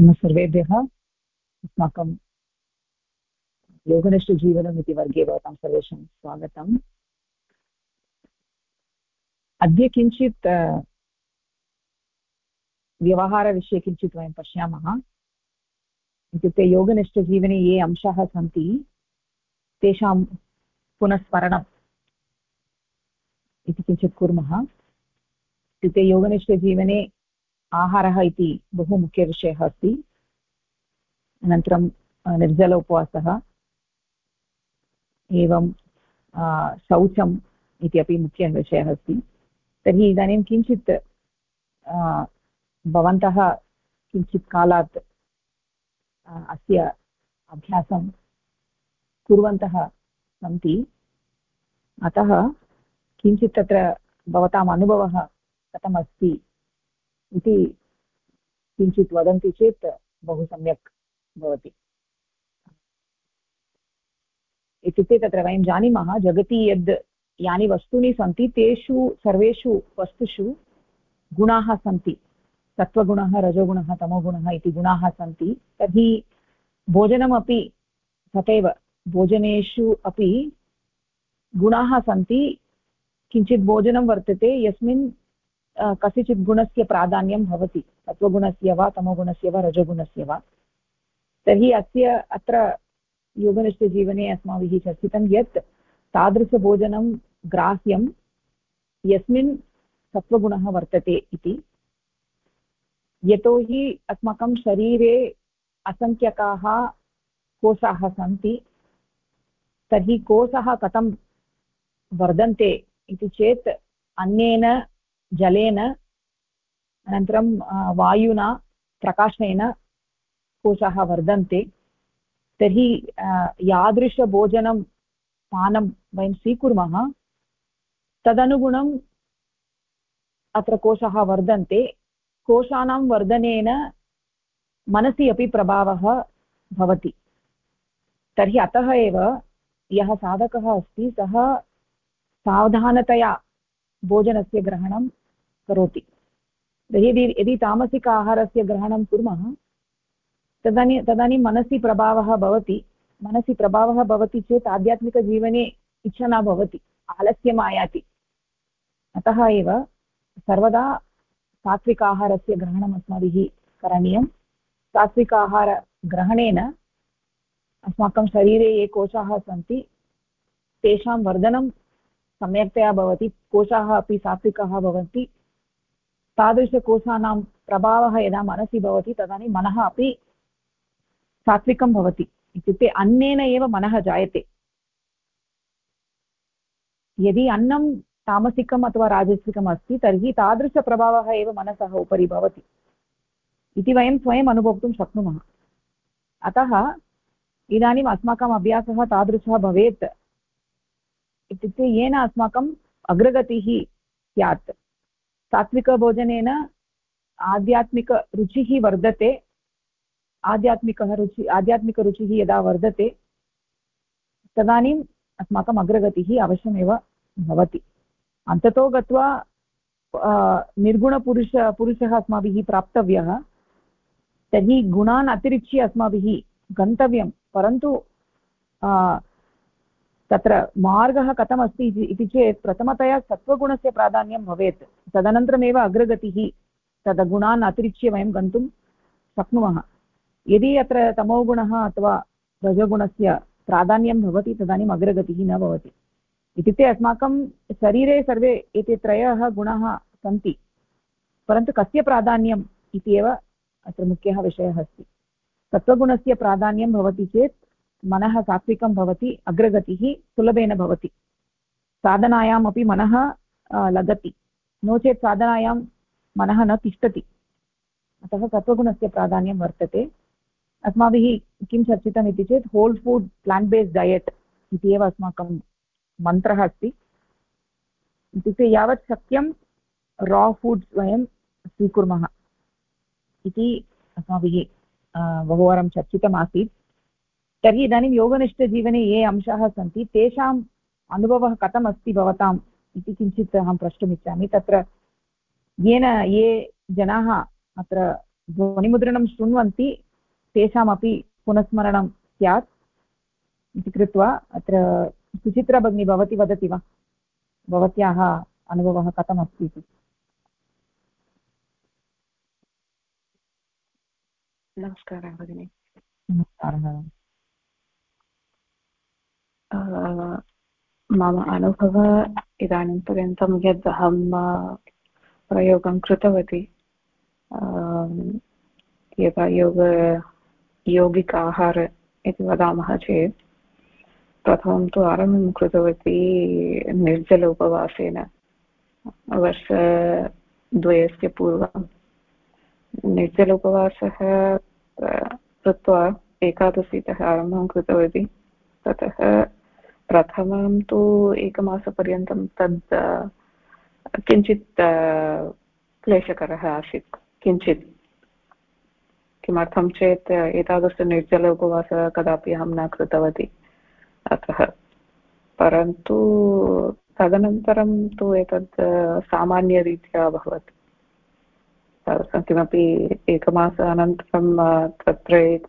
नमः सर्वेभ्यः अस्माकं योगनिष्ठजीवनम् इति वर्गे भवतां सर्वेषां स्वागतम्। अद्य किञ्चित् व्यवहारविषये किञ्चित् वयं पश्यामः। इत्युक्ते योगनिष्ठजीवने ये अंशाः सन्ति, तेषां पुनस्मरणम् इति किञ्चित् कुर्मः। इत्युक्ते योगनिष्ठजीवने आहारः इति बहु मुख्यविषयः अस्ति। अनन्तरं निर्जल उपवासः, एवं शौचम् इति अपि मुख्यविषयः अस्ति। तर्हि इदानीं किञ्चित् भवन्तः किञ्चित् कालात् अस्य अभ्यासं कुर्वन्तः सन्ति। अतः किञ्चित् तत्र भवताम् अनुभवः कथमस्ति? इति किञ्चित् वदन्ति चेत् बहु सम्यक् भवति। इत्युक्ते तत्र वयं जानीमः, जगति यद् यानि वस्तूनि सन्ति, तेषु सर्वेषु वस्तुषु गुणाः सन्ति। सत्त्वगुणः रजोगुणः, तमोगुणः इति गुणाः सन्ति। तर्हि भोजनमपि तथैव भोजनेषु अपि गुणाः सन्ति। किञ्चित् भोजनं वर्तते, यस्मिन् कस्यचित् गुणस्य प्राधान्यं भवति। सत्त्वगुणस्य वा, तमोगुणस्य वा, रजोगुणस्य वा। तर्हि अस्य, अत्र योगनिष्ठजीवने अस्माभिः चर्चितं यत् तादृशभोजनं ग्राह्यं यस्मिन् सत्त्वगुणः वर्तते इति। यतोहि अस्माकं शरीरे असङ्ख्यकाः कोशाः सन्ति, तर्हि कोशः कथं वर्धन्ते इति चेत् अन्येन जलेन, अनन्तरं वायुना प्रकाशेन कोशाः वर्धन्ते। तर्हि यादृशभोजनं, पानं वयं स्वीकुर्मः। तदनुगुणम् अत्र कोशाः वर्धन्ते। कोशानां वर्धनेन मनसि अपि प्रभावः भवति। तर्हि अतः एव यः साधकः अस्ति, सः सावधानतया भोजनस्य ग्रहणं करोति। यदि यदि तामसिक आहारस्य ग्रहणं कुर्मः, तदानीं तदानीं मनसि प्रभावः भवति। मनसि प्रभावः भवति चेत् आध्यात्मिकजीवने इच्छा न भवति आलस्यम् आयाति अतः एव सर्वदा सात्विक आहारस्य ग्रहणम् अस्माभिः करणीयं। सात्विक आहारग्रहणेन अस्माकं शरीरे ये कोशाः सन्ति, तेषां वर्धनं सम्यक्तया भवति, कोशाः अपि सात्विकाः भवन्ति। तादृशकोशानां प्रभावः यदा मनसि भवति, तदानीं मनः अपि सात्विकं भवति। इत्युक्ते अन्नेन एव मनः जायते। यदि अन्नं तामसिकम् अथवा राजसिकम् अस्ति, तर्हि तादृशप्रभावः एव मनसः उपरि भवति। इति वयं स्वयम् अनुभोक्तुं शक्नुमः। अतः इदानीम् अस्माकम् अभ्यासः तादृशः भवेत्। इत्युक्ते येन अस्माकम् अग्रगतिः स्यात्। सात्विकभोजनेन आध्यात्मिकरुचिः वर्धते। आध्यात्मिकः रुचि आध्यात्मिकरुचिः यदा वर्धते तदानीम् अस्माकम् अग्रगतिः अवश्यमेव भवति। अन्ततो गत्वा निर्गुणपुरुष, पुरुषः अस्माभिः प्राप्तव्यः, तर्हि गुणान् अतिरिच्य अस्माभिः गन्तव्यं। परन्तु तत्र मार्गः कथमस्ति इति चेत् प्रथमतया सत्त्वगुणस्य प्राधान्यं भवेत्। तदनन्तरमेव अग्रगतिः तद् गुणान् अतिरिच्य वयं गन्तुं शक्नुमः। यदि अत्र तमोगुणः अथवा रजोगुणस्य प्राधान्यं भवति, तदानीम् अग्रगतिः न भवति। इत्युक्ते अस्माकं शरीरे सर्वे एते त्रयः गुणाः सन्ति, परन्तु कस्य प्राधान्यम् इति एव अत्र मुख्यः विषयः अस्ति। सत्त्वगुणस्य प्राधान्यं भवति चेत् मनः सात्विकं भवति, अग्रगतिः सुलभेन भवति। साधनायाम् अपि मनः लगति नो चेत् साधनायां मनः न तिष्ठति। अतः सत्त्वगुणस्य प्राधान्यं वर्तते। अस्माभिः किं चर्चितम् इति चेत् होल् फुड् प्लाण्ट् बेस्ड् डयेट् इति एव अस्माकं मन्त्रः अस्ति। इत्युक्ते यावत् शक्यं रा फुड्स् वयं स्वीकुर्मः इति अस्माभिः बहुवारं चर्चितमासीत्। तर्हि इदानीं योगनिष्ठजीवने ये अंशाः सन्ति तेषाम् अनुभवः कथम् अस्ति भवताम् इति किञ्चित् अहं प्रष्टुमिच्छामि। तत्र येन ये जनाः अत्र ध्वनिमुद्रणं शृण्वन्ति तेषामपि पुनस्मरणं स्यात् इति कृत्वा अत्र सुचित्रा भगिनी भवती वदति वा? भवत्याः अनुभवः कथमस्ति इति? नमस्कारः भगिनि। नमस्कारः। मम अनुभवः इदानीं पर्यन्तं यद् अहं प्रयोगं कृतवती यदा योग, यौगिक आहार इति वदामः चेत्, प्रथमं तु आरम्भं कृतवती निर्जल उपवासेन वर्षद्वयस्य पूर्वं। निर्जल उपवासः कृत्वा एकादशीतः आरम्भं कृतवती, ततः प्रथमं तु एकमासपर्यन्तं तद् किञ्चित् क्लेशकरः आसीत्। किञ्चित् किमर्थं चेत् एतादृशनिर्जल उपवासः कदापि अहं न कृतवती अतः। परन्तु तदनन्तरं तु एतत् सामान्यरीत्या अभवत्। किमपि एकमास अनन्तरं तत्र एक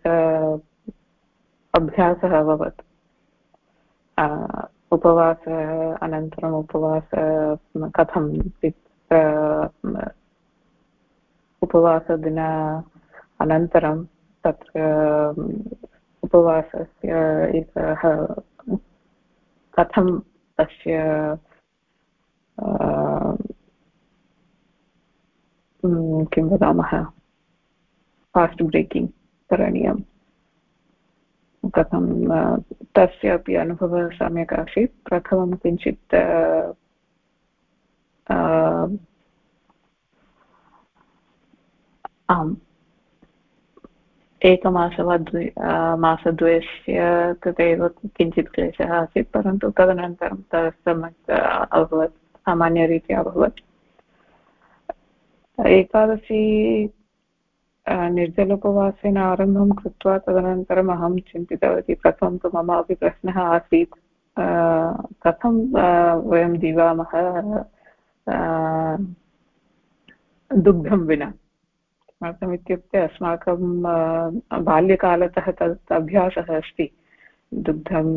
अभ्यासः अभवत्। उपवासः अनन्तरम् उपवास कथं उपवासदिन अनन्तरं तत्र उपवासस्य एकः कथं तस्य किं वदामः फास्ट् ब्रेकिङ्ग् करणीयम् कथं तस्य अपि अनुभवः सम्यक् आसीत्। प्रथमं किञ्चित् आम् एकमास वा द्वि मासद्वयस्य कृते एव किञ्चित् क्लेशः आसीत्, परन्तु तदनन्तरं तत् सम्यक् अभवत्, सामान्यरीत्या अभवत्। एकादशी निर्जलोपवासेन आरम्भं कृत्वा तदनन्तरम् अहं चिन्तितवती प्रथमं तु मम अपि प्रश्नः आसीत्। कथं वयं जीवामः दुग्धं विना? किमर्थमित्युक्ते अस्माकं बाल्यकालतः तत् अभ्यासः अस्ति। दुग्धं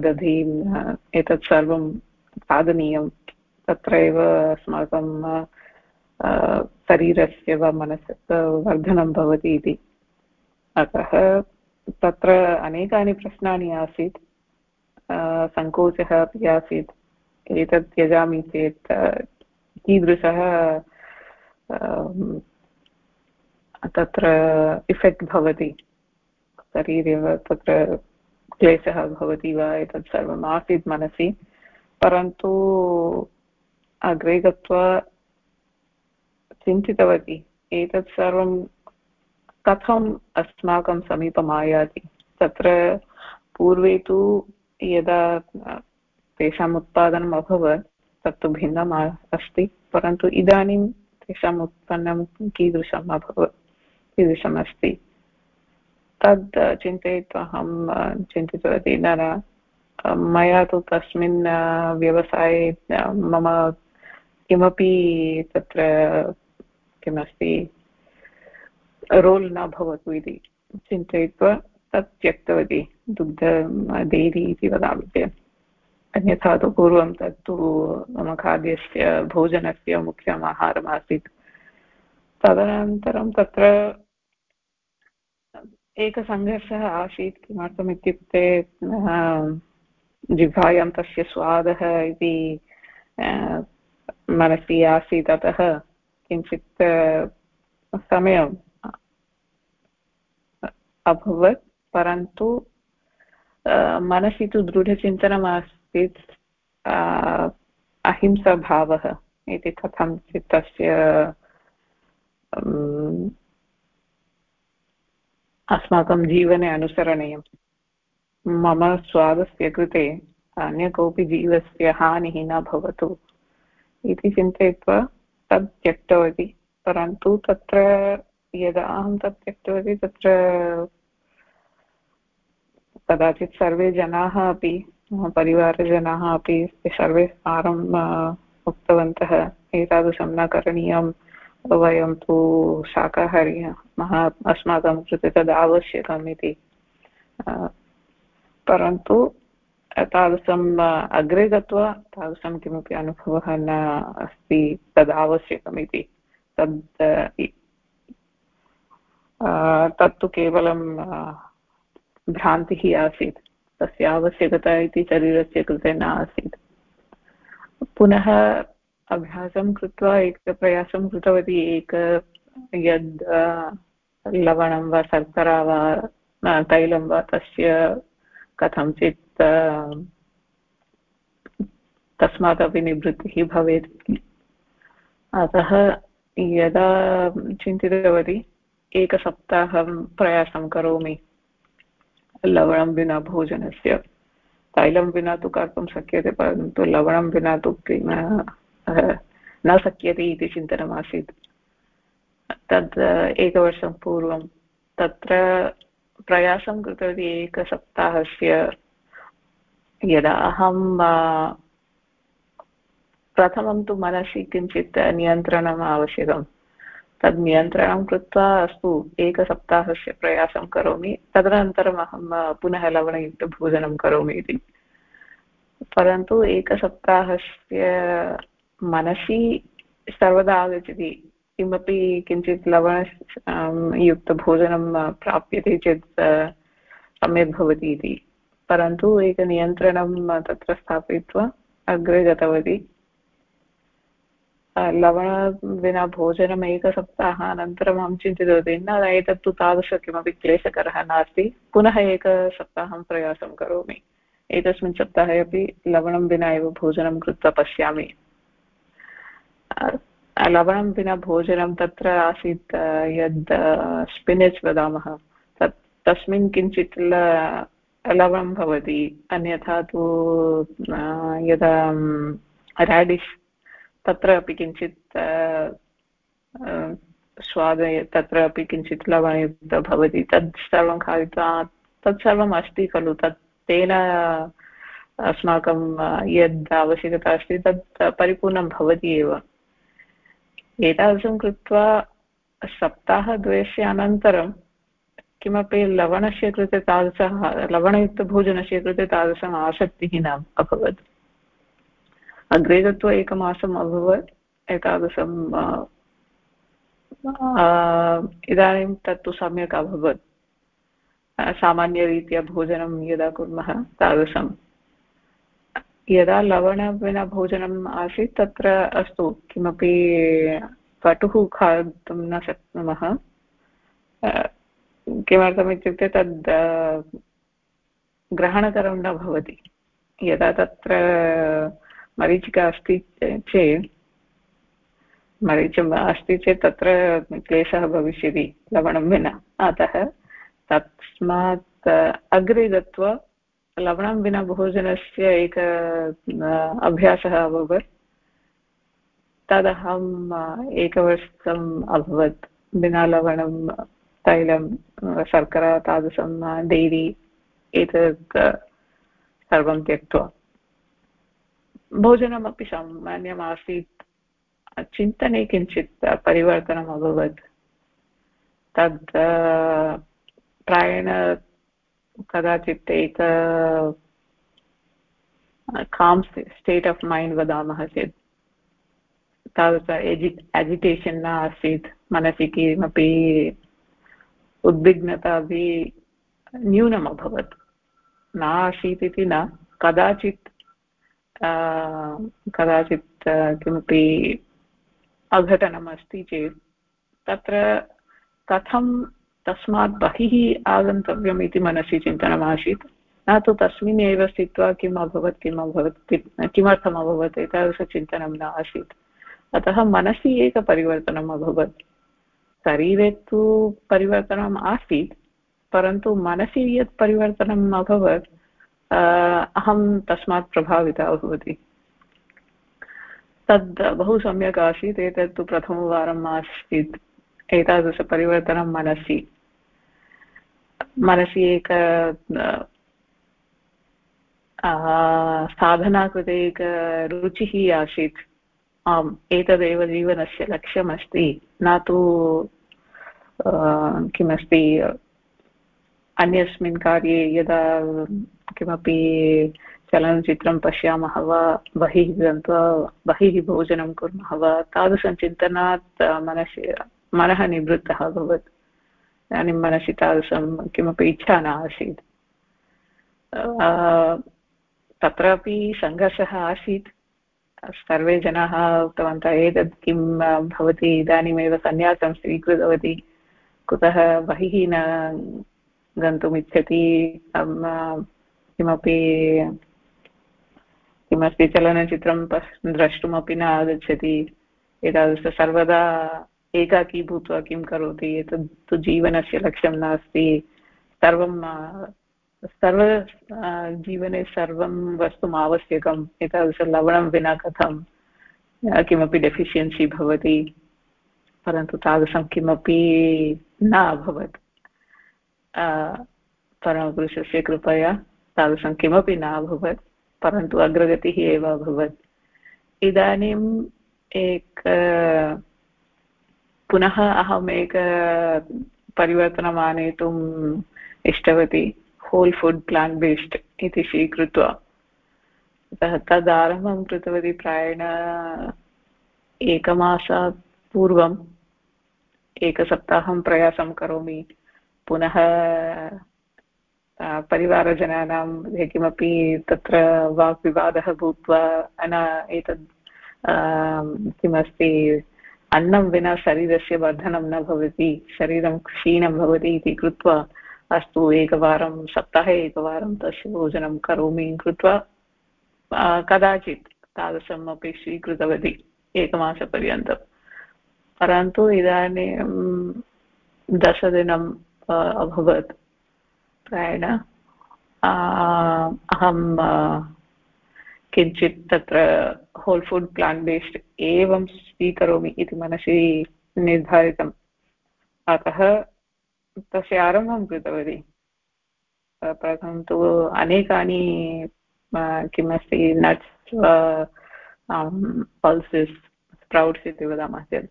दधीम् एतत् सर्वं खादनीयं। तत्र एव अस्माकं शरीरस्य वा मनसः वर्धनं भवति इति। अतः तत्र अनेकानि प्रश्नानि आसीत् सङ्कोचः अपि आसीत्। एतत् त्यजामि चेत् कीदृशः तत्र इफेक्ट् भवति। शरीरे वा, तत्र क्लेशः भवति वा, एतत् सर्वम् आसीत् मनसि। परन्तु अग्रे गत्वा चिन्तितवती। एतत् सर्वं कथम् अस्माकं समीपम् आयाति। तत्र पूर्वे तु यदा तेषाम् उत्पादनम् अभवत्, तत्तु भिन्नम् अस्ति, परन्तु इदानीं तेषाम् उत्पन्नं कीदृशम् अभवत्, कीदृशम् अस्ति। तद् चिन्तयित्वा अहं चिन्तितवती, न न, मया तु तस्मिन् व्यवसाये, मम किमपि तत्र किमस्ति रोल् न भवतु इति चिन्तयित्वा तत् त्यक्तवती, दुग्ध डेरी इति वदामि। चेत् अन्यथा तु पूर्वं तत्तु मम खाद्यस्य, भोजनस्य मुख्यम् आहारम् आसीत्। तदनन्तरं तत्र एकसङ्घर्षः आसीत्, किमर्थम् इत्युक्ते जिह्वायां तस्य स्वादः इति मनसि आसीत्। अतः किञ्चित् समयम् अभवत्, परन्तु मनसि तु दृढचिन्तनम् आसीत् अहिंसाभावः इति कथञ्चित् तस्य अस्माकं जीवने अनुसरणीयं। मम स्वादस्य कृते अन्य कोऽपि जीवस्य हानिः न भवतु इति चिन्तयित्वा तत् त्यक्तवती। परन्तु तत्र यदा अहं तत् त्यक्तवती, तत्र कदाचित् सर्वे जनाः अपि परिवारजनाः अपि सर्वे सारम् उक्तवन्तः, एतादृशं न करणीयं, वयं तु शाकाहार्यः अस्माकं कृते तद् आवश्यकम् इति। परन्तु तादृशम् अग्रे गत्वा तादृशं किमपि अनुभवः न अस्ति तद् आवश्यकम् इति तद् तत्तु केवलं भ्रान्तिः आसीत्। तस्य आवश्यकता इति शरीरस्य कृते न आसीत्। पुनः अभ्यासं कृत्वा एकप्रयासं कृतवती एक यद् लवणं वा शर्करा वा तैलं वा तस्य कथञ्चित् तस्मादपि निवृत्तिः भवेत्। अतः यदा चिन्तितवती, एकसप्ताहं प्रयासं करोमि लवणं विना भोजनस्य। तैलं विना तु कर्तुं शक्यते, परन्तु लवणं विना तु न शक्यते इति चिन्तनमासीत्। तद् एकवर्षं पूर्वं तत्र प्रयासं कृतवती एकसप्ताहस्य यदा अहं प्रथमं तु मनसि किञ्चित् नियन्त्रणम् आवश्यकं। तद् नियन्त्रणं कृत्वा अस्तु, एकसप्ताहस्य प्रयासं करोमि। तदनन्तरम् अहं पुनः लवणयुक्तभोजनं करोमि इति। परन्तु एकसप्ताहस्य मनसि सर्वदा आगच्छति। किमपि किञ्चित् लवण युक्तभोजनं प्राप्यते चेत् सम्यक् भवति इति। परन्तु एकनियन्त्रणं तत्र स्थापयित्वा अग्रे गतवती। लवण विना भोजनम् एकसप्ताहानन्तरम् अहं चिन्तितवती। न एतत्तु तादृश किमपि क्लेशकरः नास्ति। पुनः एकसप्ताहं प्रयासं करोमि। एकस्मिन् सप्ताहे अपि लवणं विना एव भोजनं कृत्वा पश्यामि। लवणं विना भोजनं तत्र आसीत् यद् स्पिनेच् वदामः। तत्, तस्मिन् किञ्चित् लवणं भवति। अन्यथा तु यदा राडिश् तत्र अपि किञ्चित् स्वाद, तत्र अपि किञ्चित् लवणयुक्तं भवति। तत् सर्वं खादित्वा तत्सर्वम् अस्ति खलु। तत् तेन, अस्माकं यद् आवश्यकता अस्ति, तत् परिपूर्णं भवति एव। एतादृशं कृत्वा सप्ताहद्वयस्य अनन्तरं किमपि लवणस्य कृते तादृशः, लवणयुक्तभोजनस्य कृते तादृशम् आसक्तिः न अभवत्। अग्रे गत्वा एकमासम् अभवत्, एतादृशं इदानीं तत्तु सम्यक् अभवत्। सामान्यरीत्या भोजनं यदा कुर्मः, तादृशं यदा लवणं विना भोजनम् आसीत्, तत्र अस्तु, किमपि कटुः खादितुं न शक्नुमः। किमर्थमित्युक्ते तद् ग्रहणकरं न भवति। यदा तत्र मरीचिका अस्ति चेत् मरीचम् अस्ति चेत् तत्र क्लेशः भविष्यति लवणं विना। अतः तस्मात् अग्रे गत्वा लवणं विना भोजनस्य एक अभ्यासः अभवत्। तदहम् एकवर्षम् अभवत्। विना लवणं तैलं शर्करा, तादृशं डैरी एतत् सर्वं त्यक्त्वा। भोजनमपि सामान्यम् आसीत्। चिन्तने किञ्चित् परिवर्तनम् अभवत्। तद् प्रायेण कदाचित् एक काम् स्टेट् आफ् मैण्ड् वदामः चेत्। तादृश एजि एजिटेशन् न आसीत्, मनसि, किमपि उद्विग्नता अपि न्यूनम् अभवत्। न आसीत् इति न। कदाचित् कदाचित् किमपि अघटनम् अस्ति चेत्, तत्र कथं तस्मात् बहिः आगन्तव्यम् इति मनसि चिन्तनमासीत्। न तु तस्मिन् एव स्थित्वा किम् अभवत् किम् अभवत् किमर्थम् अभवत् एतादृशचिन्तनं न आसीत्। अतः मनसि एकपरिवर्तनम् अभवत्। शरीरे तु परिवर्तनम् आसीत्, परन्तु मनसि यत् परिवर्तनम् अभवत् अहं तस्मात् प्रभाविता भवति। तद् बहु सम्यक् आसीत्, एतत्तु प्रथमवारम् आसीत्। एतादृशपरिवर्तनं मनसि। मनसि एक साधना कृते एक रुचिः आसीत्। आम्, एतदेव जीवनस्य लक्ष्यमस्ति। न तु किमस्ति, अन्यस्मिन् कार्ये यदा किमपि चलनचित्रं पश्यामः वा, बहिः गत्वा, बहिः भोजनं कुर्मः वा, तादृशं चिन्तनात् मनसि, मनः निवृत्तः अभवत्। इदानीं मनसि तादृशं किमपि इच्छा न आसीत् तत्रापि सङ्घर्षः आसीत्। सर्वे जनाः उक्तवन्तः एतत् किं भवति, इदानीमेव सन्न्यासं स्वीकृतवती, कुतः बहिः न गन्तुमिच्छति किमपि, किमस्ति चलनचित्रं द्रष्टुमपि न आगच्छति। एतादृश सर्वदा एकाकी भूत्वा किं करोति एतत् तु जीवनस्य लक्ष्यं नास्ति। सर्वं सर्व जीवने सर्वं वस्तुम् आवश्यकम् एतादृशलवणं विना कथं किमपि डेफिशियन्सि भवति, परन्तु तादृशं किमपि न अभवत्। परमपुरुषस्य कृपया तादृशं किमपि न अभवत्, परन्तु अग्रगतिः एव अभवत्। इदानीम् एक पुनः अहम् एक परिवर्तनम् आनेतुम् इष्टवती होल् फुड् प्लान् बेस्ड् इति स्वीकृत्य अतः तद् आरम्भं कृतवती प्रायेण एकमासात् पूर्वम् एकसप्ताहं प्रयासं करोमि। पुनः परिवारजनानां किमपि तत्र वाग्विवादः भूत्वा न एतद् किमस्ति अन्नं विना शरीरस्य वर्धनं न भवति, शरीरं क्षीणं भवति इति कृत्वा अस्तु एकवारं, सप्ताहे एकवारं तस्य भोजनं करोमि कृत्वा कदाचित् तादृशम् अपि स्वीकृतवती एकमासपर्यन्तम्। परन्तु इदानीं दशदिनम् अभवत्। प्रायेण अहं किञ्चित् तत्र होल् फुड् प्लान् बेस्ड् एवं स्वीकरोमि इति मनसि निर्धारितम्। अतः तस्य आरम्भं कृतवती। प्रथमं तु अनेकानि किमस्ति नट्स् पल्सिस् स्प्रौट्स् इति वदामः। चेत्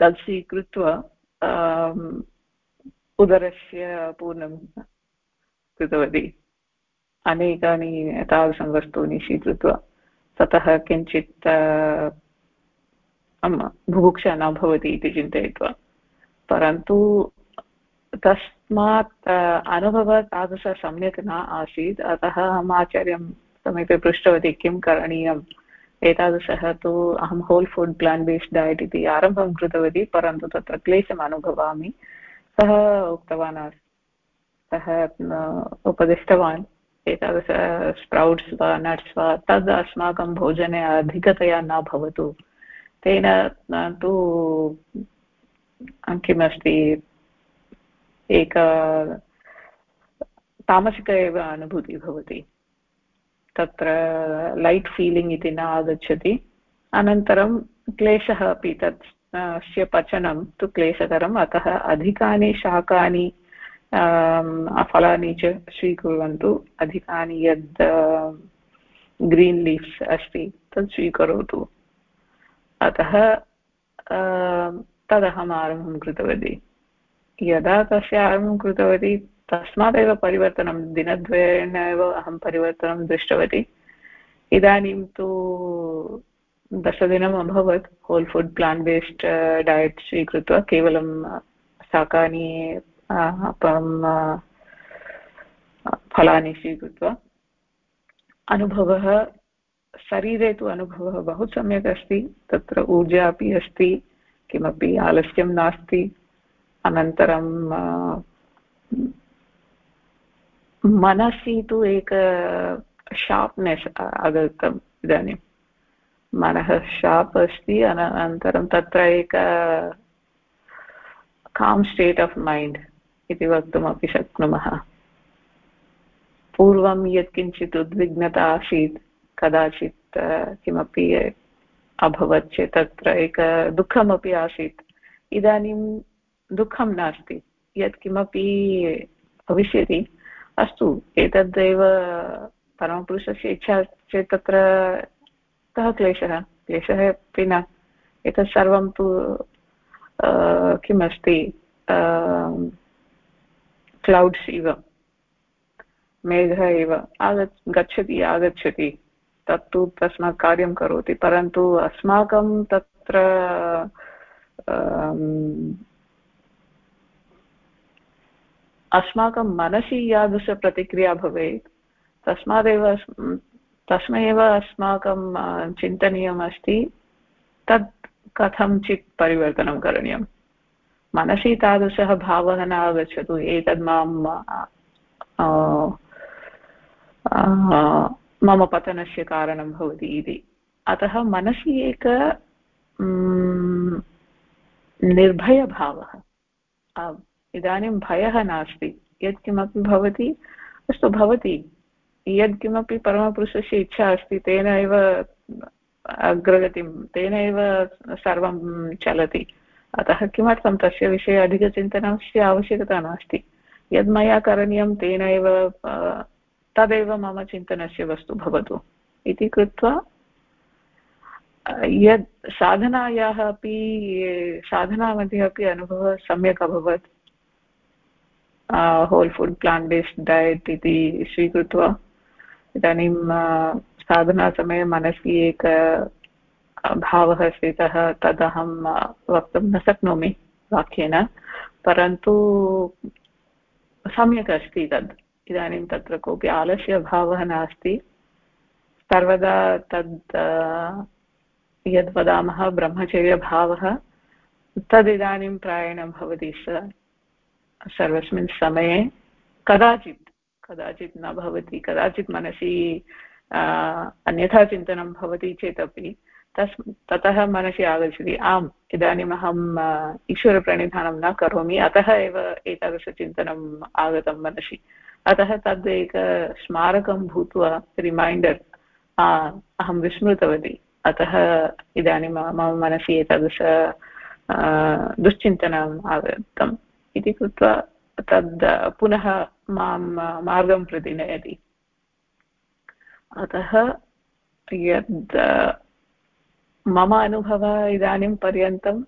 तत् स्वीकृत्य उदरस्य पूर्णं कृतवती। अनेकानि तादृशं वस्तूनि स्वीकृत्य ततः किञ्चित् बुभुक्षा न भवति इति चिन्तयित्वा। परन्तु तस्मात् अनुभवः तादृशः सम्यक् न आसीत्। अतः अहम् आचार्यं समीपे पृष्टवती किं करणीयम्। एतादृशः तु अहं होल् फुड् प्लान् बेस्ड् डयट् इति आरम्भं कृतवती, परन्तु तत्र क्लेशम् अनुभवामि। सः उक्तवान् आसीत् सः उपदिष्टवान्। एतादृश स्प्रौट्स् वा नट्स् वा तद् अस्माकं भोजने अधिकतया न भवतु। तेन तु किमस्ति, एक तामसिक एव अनुभूतिः भवति। तत्र लैट् फीलिङ्ग् इति न आगच्छति। अनन्तरं क्लेशः अपि तत् पचनं तु क्लेशकरम्, अतः अधिकानि शाकानि फलानि च स्वीकुर्वन्तु अधिकानि यद् ग्रीन् लीफ्स् अस्ति तत् स्वीकरोतु अतः तदहम् आरम्भं कृतवती यदा तस्य आरम्भं कृतवती तस्मादेव परिवर्तनं दिनद्वयेन एव अहं परिवर्तनं दृष्टवती इदानीं तु दशदिनम् अभवत् होल् फुड् प्लान् बेस्ड् डयट् स्वीकृत्य केवलं शाकानि फलानि स्वीकृत्य अनुभवः शरीरे तु अनुभवः बहु सम्यक् अस्ति, तत्र ऊर्जा अपि अस्ति, किमपि आलस्यं नास्ति, अनन्तरं मनसि तु एक शार्प्नेस् आगतम् इदानीं। मनः शार्प् अस्ति अनन्तरं तत्र एक काम् स्टेट् आफ् मैण्ड् इति वक्तुमपि शक्नुमः। पूर्वं यत्किञ्चित् उद्विग्नता आसीत् कदाचित् किमपि अभवत् चेत् तत्र एक दुःखमपि आसीत्। इदानीं दुःखं नास्ति, यत्किमपि भविष्यति। अस्तु एतदेव परमपुरुषस्य इच्छा चेत् तत्र कः क्लेशः? क्लेशः अपि न। एतत् सर्वं तु किमस्ति? क्लौड्स् इव, मेघः एव आगच्छ, गच्छति, आगच्छति। तत्तु तस्मात् कार्यं करोति, परन्तु अस्माकं तत्र अस्माकं मनसि यादृशप्रतिक्रिया भवेत्। तस्मादेव तस्मै एव अस्माकं चिन्तनीयम् अस्ति तत् कथञ्चित् परिवर्तनं करणीयं मनसि तादृशः भावः न आगच्छतु एतद् माँ मम पतनस्य कारणं भवति इति। अतः मनसि एक निर्भयभावः। इदानीं भयः नास्ति। यत्किमपि भवति, अस्तु भवति। यत्किमपि परमपुरुषस्य इच्छा अस्ति तेन एव अग्रगतिं तेन एव सर्वं चलति। अतः किमर्थं तस्य विषये अधिकचिन्तनस्य आवश्यकता नास्ति? यद् मया करणीयं तेन एव तदेव मम चिन्तनस्य वस्तु भवतु। इति कृत्वा यद् साधनायाः अपि, साधनामध्ये अपि अनुभवः सम्यक् अभवत्। होल् फुड् प्लाण्ट् बेस्ड् डयट् इति स्वीकृत्वा, इदानीं साधनासमये मनसि एक भावः स्थितः तदहं वक्तुं न शक्नोमि वाक्येन, परन्तु सम्यक् अस्ति तद्। इदानीं तत्र कोऽपि आलस्यभावः नास्ति। सर्वदा तद् यद् वदामः, ब्रह्मचर्यभावः, तदिदानीं प्रायेण भवति सर्वस्मिन् समये। कदाचित् कदाचित् न भवति, कदाचित् मनसि अन्यथा चिन्तनं भवति चेदपि तस्, ततः मनसि आगच्छति, आम्, इदानीम् अहम् ईश्वरप्रणिधानं न करोमि, अतः एव एतादृशचिन्तनम् आगतं मनसि। अतः तद् एक स्मारकं भूत्वा, रिमैण्डर् अहं विस्मृतवती। अतः इदानीं मम मनसि एतादृश दुश्चिन्तनम् आगतम् इति कृत्वा तद् पुनः माँ, मार्गं प्रति नयति। अतः यद् मम अनुभवः इदानीं पर्यन्तम्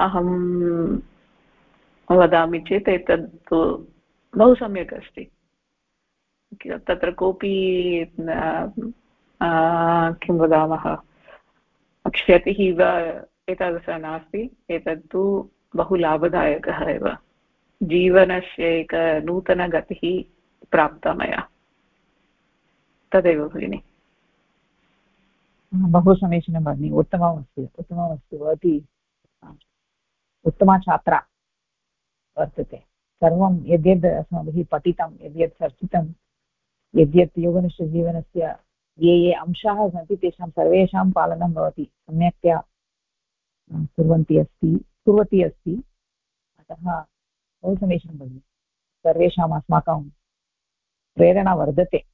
अहं वदामि चेत् एतत् बहु सम्यक् अस्ति। तत्र कोऽपि किं वदामः? क्षतिः वा एतादृशः नास्ति। एतत्तु बहु लाभदायकः एव। जीवनस्य एक नूतनगतिः प्राप्ता मया। तदेव भगिनि। बहु समीचीनं भगिनि, उत्तममस्ति उत्तममस्ति, भवती उत्तमा छात्रा वर्तते। सर्वं यद्यद् अस्माभिः पठितं यद्यत् चर्चितं यद्यत् योगनिष्ठजीवनस्य ये ये अंशाः सन्ति, तेषां सर्वेषां पालनं भवति। सम्यक्तया कुर्वन्ती अस्ति, कुर्वती अस्ति। अतः बहु समीचीनं भगिनि, सर्वेषाम् अस्माकं प्रेरणा वर्धते।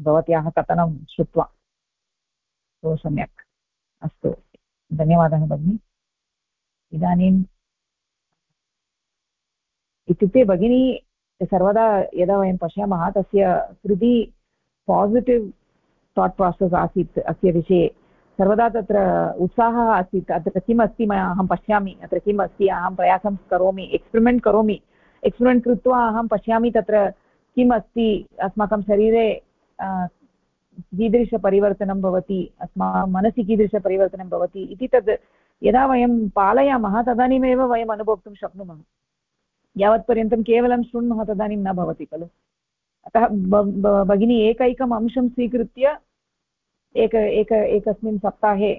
भवत्याः कथनं श्रुत्वा। बहु सम्यक्। अस्तु। धन्यवादः, भगिनि। इदानीम् इत्युक्ते भगिनी, सर्वदा यदा वयं पश्यामः, तस्य हृदि पासिटिव् थाट् प्रासेस् आसीत्, अस्य विषये। सर्वदा तत्र उत्साहः आसीत्। अत्र किम् अस्ति, मया अहं पश्यामि। अत्र किम् अस्ति, अहं प्रयासं करोमि एक्स्पेरिमेण्ट् करोमि। एक्स्पेरिमेण्ट् कृत्वा अहं पश्यामि तत्र किम् अस्ति। अस्माकं शरीरे कीदृशपरिवर्तनं भवति, अस्माकं मनसि कीदृशपरिवर्तनं भवति इति तद् यदा वयं पालयामः तदानीमेव वयम् अनुभोक्तुं शक्नुमः। यावत्पर्यन्तं केवलं शृण्मः तदानीं न भवति खलु। अतः भगिनी एकैकम् अंशं स्वीकृत्य एक एक, एकस्मिन् सप्ताहे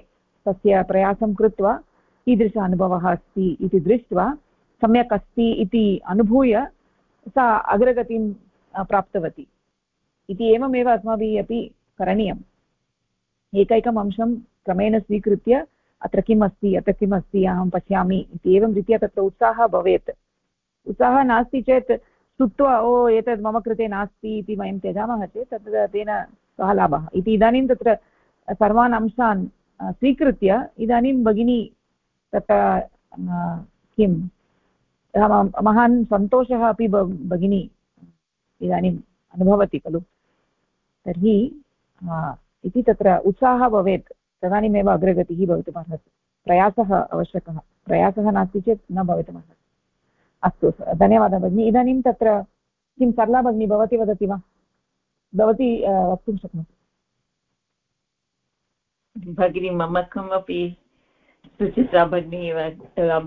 तस्य प्रयासं कृत्वा कीदृश अनुभवः अस्ति इति दृष्ट्वा सम्यक् अस्ति इति अनुभूय सा अग्रगतिं प्राप्तवती। इति एवमेव अस्माभिः अपि करणीयम्। एकैकम् अंशं क्रमेण स्वीकृत्य अत्र किम् अस्ति, अत्र किम् अस्ति, अहं पश्यामि इति एवं रीत्या तत्र उत्साहः भवेत्। उत्साहः नास्ति चेत् श्रुत्वा ओ, एतद् मम कृते नास्ति इति वयं त्यजामः चेत् तत् तेन कः लाभः। इति इदानीं तत्र सर्वान् अंशान् स्वीकृत्य इदानीं भगिनी तत्र किं महान् सन्तोषः अपि भगिनी इदानीम् अनुभवति खलु। तर्हि इति तत्र उत्साहः भवेत्, तदानीमेव अग्रगतिः भवितुमर्हति। प्रयासः आवश्यकः। प्रयासः नास्ति चेत् न भवितुमर्हति। अस्तु, धन्यवादः भगिनि। इदानीं तत्र किं सरला भगिनी, भवती वदति वा? भवती वक्तुं शक्नोति। भगिनी, मम कमपि सुचित्रा भगिनी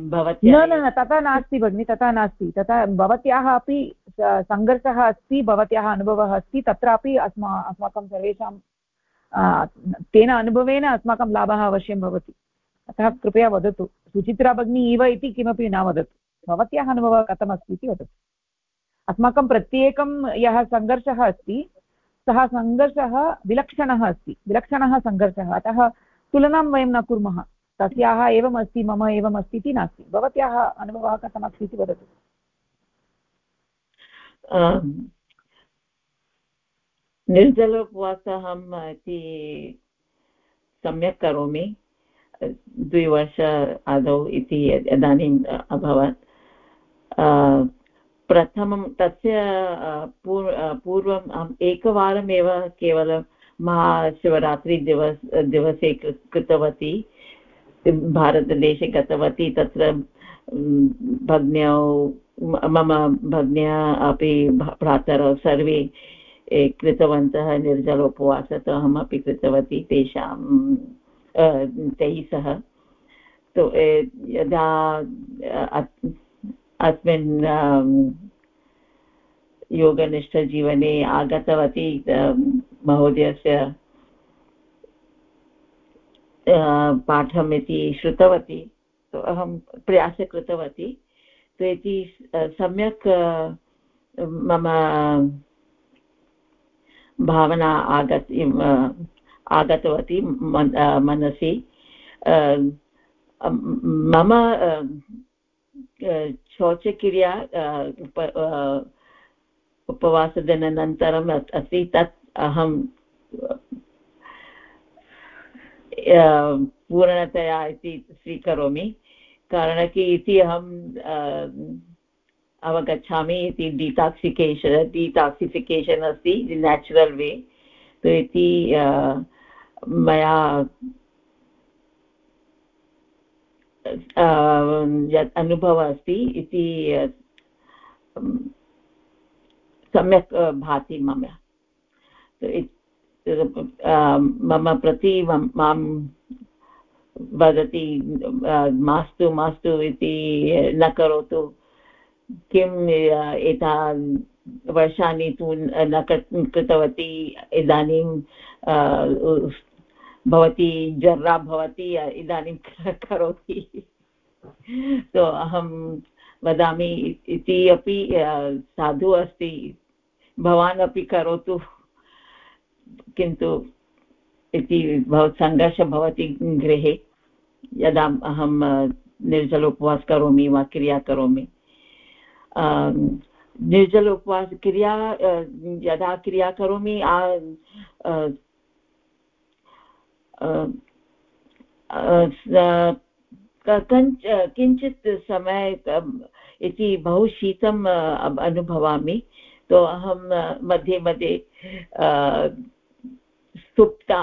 भवती न न तथा नास्ति भगिनि, तथा नास्ति। तथा भवत्याः अपि सङ्घर्षः अस्ति, भवत्याः अनुभवः अस्ति, तत्रापि अस्मा, अस्माकं सर्वेषां तेन अनुभवेन अस्माकं लाभः अवश्यं भवति। अतः कृपया वदतु। सुचित्रा भगिनी इव इति किमपि न वदतु। भवत्याः अनुभवः कथमस्ति इति वदतु। अस्माकं प्रत्येकं यः सङ्घर्षः अस्ति, सः सङ्घर्षः विलक्षणः अस्ति। विलक्षणः सङ्घर्षः। अतः तुलनां वयं न कुर्मः। तस्याः एवम् अस्ति मम एवम् अस्ति इति नास्ति। भवत्याः अनुभवः कथमस्ति इति वदतु। निर्जलोपवासम् इति सम्यक् करोमि। द्विवर्ष आदौ इति इदानीम् अभवत् प्रथमं तस्य पूर् पूर्वम् अहम् एकवारमेव केवलं महाशिवरात्रिदिवस दिवसे कृतवती। भारतदेशे गतवती तत्र भग्न्यौ, मम भग्न्या अपि भ्रातरौ सर्वे कृतवन्तः निर्जलोपवासः अहमपि कृतवती तेषां तैः सह। तो यदा अस्मिन् योगनिष्ठजीवने आगतवती महोदयस्य पाठम् इति श्रुतवती तो अहं प्रयासः कृतवती। तो इति सम्यक् मम भावना आगत आगतवती मनसि। मम शौचक्रिया उप उपवासदिनानन्तरम् अस्ति तत् अहं पूर्णतया इति स्वीकरोमि। कारणं कि इति अहं अवगच्छामि। इति डिटाक्सिकेशन् डिटाक्सिफिकेशन् अस्ति नेचुरल् वे तो इति मया यत् अनुभवः अस्ति। इति सम्यक् भाति मम। मम प्रति माँ वदति मास्तु मास्तु इति न करोतु। किम् एता वर्षाणि तु न कृतवती, इदानीं भवती जर्रा भवति, इदानीं करोति। तो अहं वदामि, इति अपि साधु अस्ति। भवान् अपि करोतु। किन्तु इति सङ्घर्षः भवति गृहे, यदा अहं निर्जल उपवास करोमि वा क्रिया करोमि। निर्जल उपवास क्रिया यदा क्रिया करोमि किञ्चित् समय इति बहु शीतम् अनुभवामि। तो अहं मध्ये मध्ये सुप्ता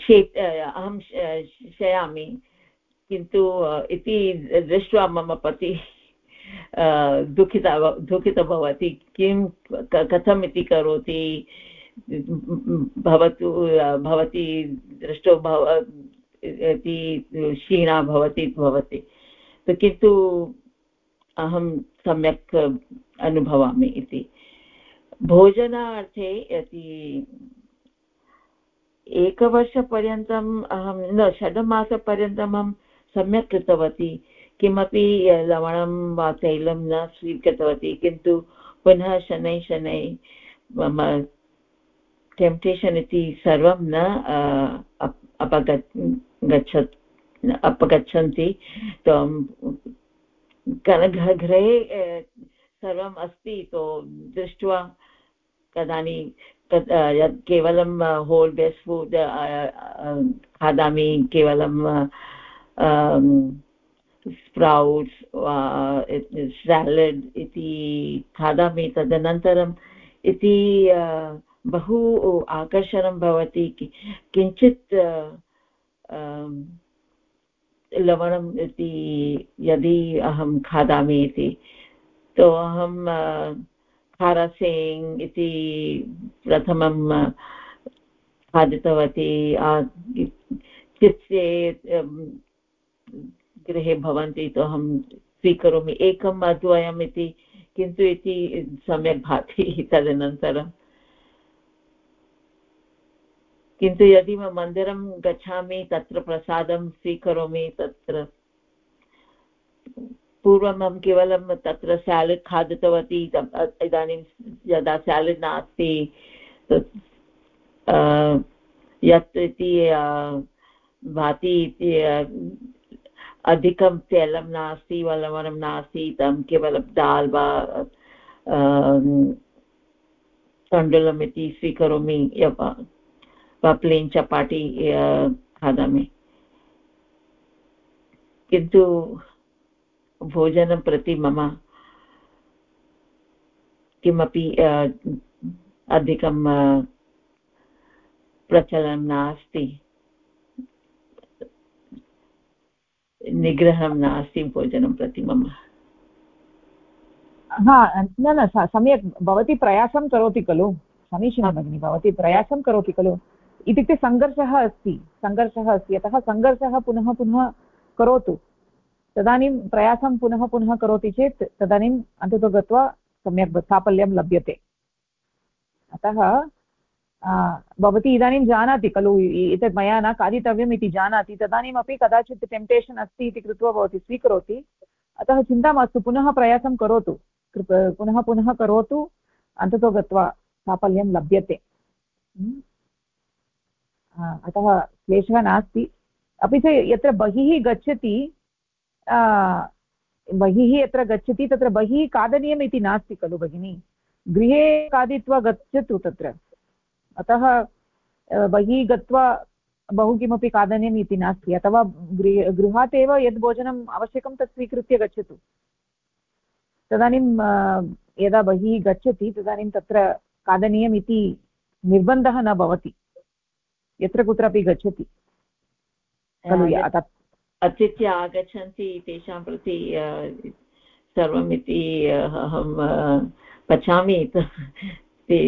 शेत् अहं शयामि, किन्तु इति दृष्ट्वा मम पति दुःखिता दुःखिता भवति, किं कथम् इति करोति, भवतु भवती दृष्टो भव, इति क्षीणा भवति भवति। किन्तु, अहं सम्यक् अनुभवामि इति। भोजनार्थे यदि एकवर्षपर्यन्तम् अहं, न षड्मासपर्यन्तम् अहं सम्यक् कृतवती, किमपि लवणं वा तैलं न स्वीकृतवती, किन्तु पुनः शनैः शनैः मम टेम्प्टेशन् इति सर्वं न अपगच्छ, गच्छत् अपगच्छन्ति गृहे सर्वम् अस्ति तो दृष्ट्वा कदानि यत् केवलं होल् बेस् फुड् खादामि, केवलं स्प्रौट्स् सालड् इति खादामि, तदनन्तरम् इति बहु आकर्षणं भवति किञ्चित् लवणम् इति यदि अहं खादामि इति तो अहं खारासेङ् इति प्रथमं खादितवती चित्से गृहे भवन्ति तु अहं स्वीकरोमि। एकं द्वयम् इति, किन्तु इति सम्यक् भाति तदनन्तरं। किन्तु यदि मन्दिरं गच्छामि, तत्र प्रसादं स्वीकरोमि, तत्र पूर्वम् अहं केवलं तत्र सालड् खादितवती इदानीं यदा सालड् नास्ति यत् इति भाति इति अधिकं तैलं नास्ति वा लवणं नास्ति तं केवलं दाल् वा तण्डुलम् इति स्वीकरोमि वा प्लेन् चपाटि खादामि। किन्तु भोजनं प्रति मम किमपि अधिकं प्रचलनं नास्ति। निग्रहं नास्ति भोजनं प्रति मम। हा न न सम्यक् भवती प्रयासं करोति खलु। समीचीनं भगिनि भवती प्रयासं करोति खलु। इत्युक्ते सङ्घर्षः अस्ति सङ्घर्षः अस्ति अतः सङ्घर्षः पुनः पुनः करोतु। तदानीं प्रयासं पुनः पुनः करोति चेत् तदानीम् अन्ततो गत्वा सम्यक् साफल्यं लभ्यते। अतः भवती इदानीं जानाति खलु एतत् मया न खादितव्यम् इति जानाति, तदानीमपि कदाचित् टेम्प्टेशन् अस्ति इति कृत्वा भवती स्वीकरोति। अतः चिन्ता मास्तु, पुनः प्रयासं करोतु। पुनः पुनः करोतु, अन्ततो गत्वा साफल्यं लभ्यते। अतः क्लेशः नास्ति। अपि च यत्र बहिः गच्छति बहिः यत्र गच्छति, तत्र बहिः खादनीयम् इति नास्ति खलु भगिनि। गृहे खादित्वा गच्छतु तत्र। अतः बहिः गत्वा बहु किमपि खादनीयम् इति नास्ति। अथवा गृह, गृहात् एव यद् भोजनम् आवश्यकं तत् स्वीकृत्य गच्छतु। तदानीं यदा बहिः गच्छति, तदानीं तत्र खादनीयम् इति निर्बन्धः न भवति। यत्र कुत्रापि गच्छति। खलु अतिथ्य आगच्छन्ति तेषां प्रति सर्वम् इति अहं पचामि ते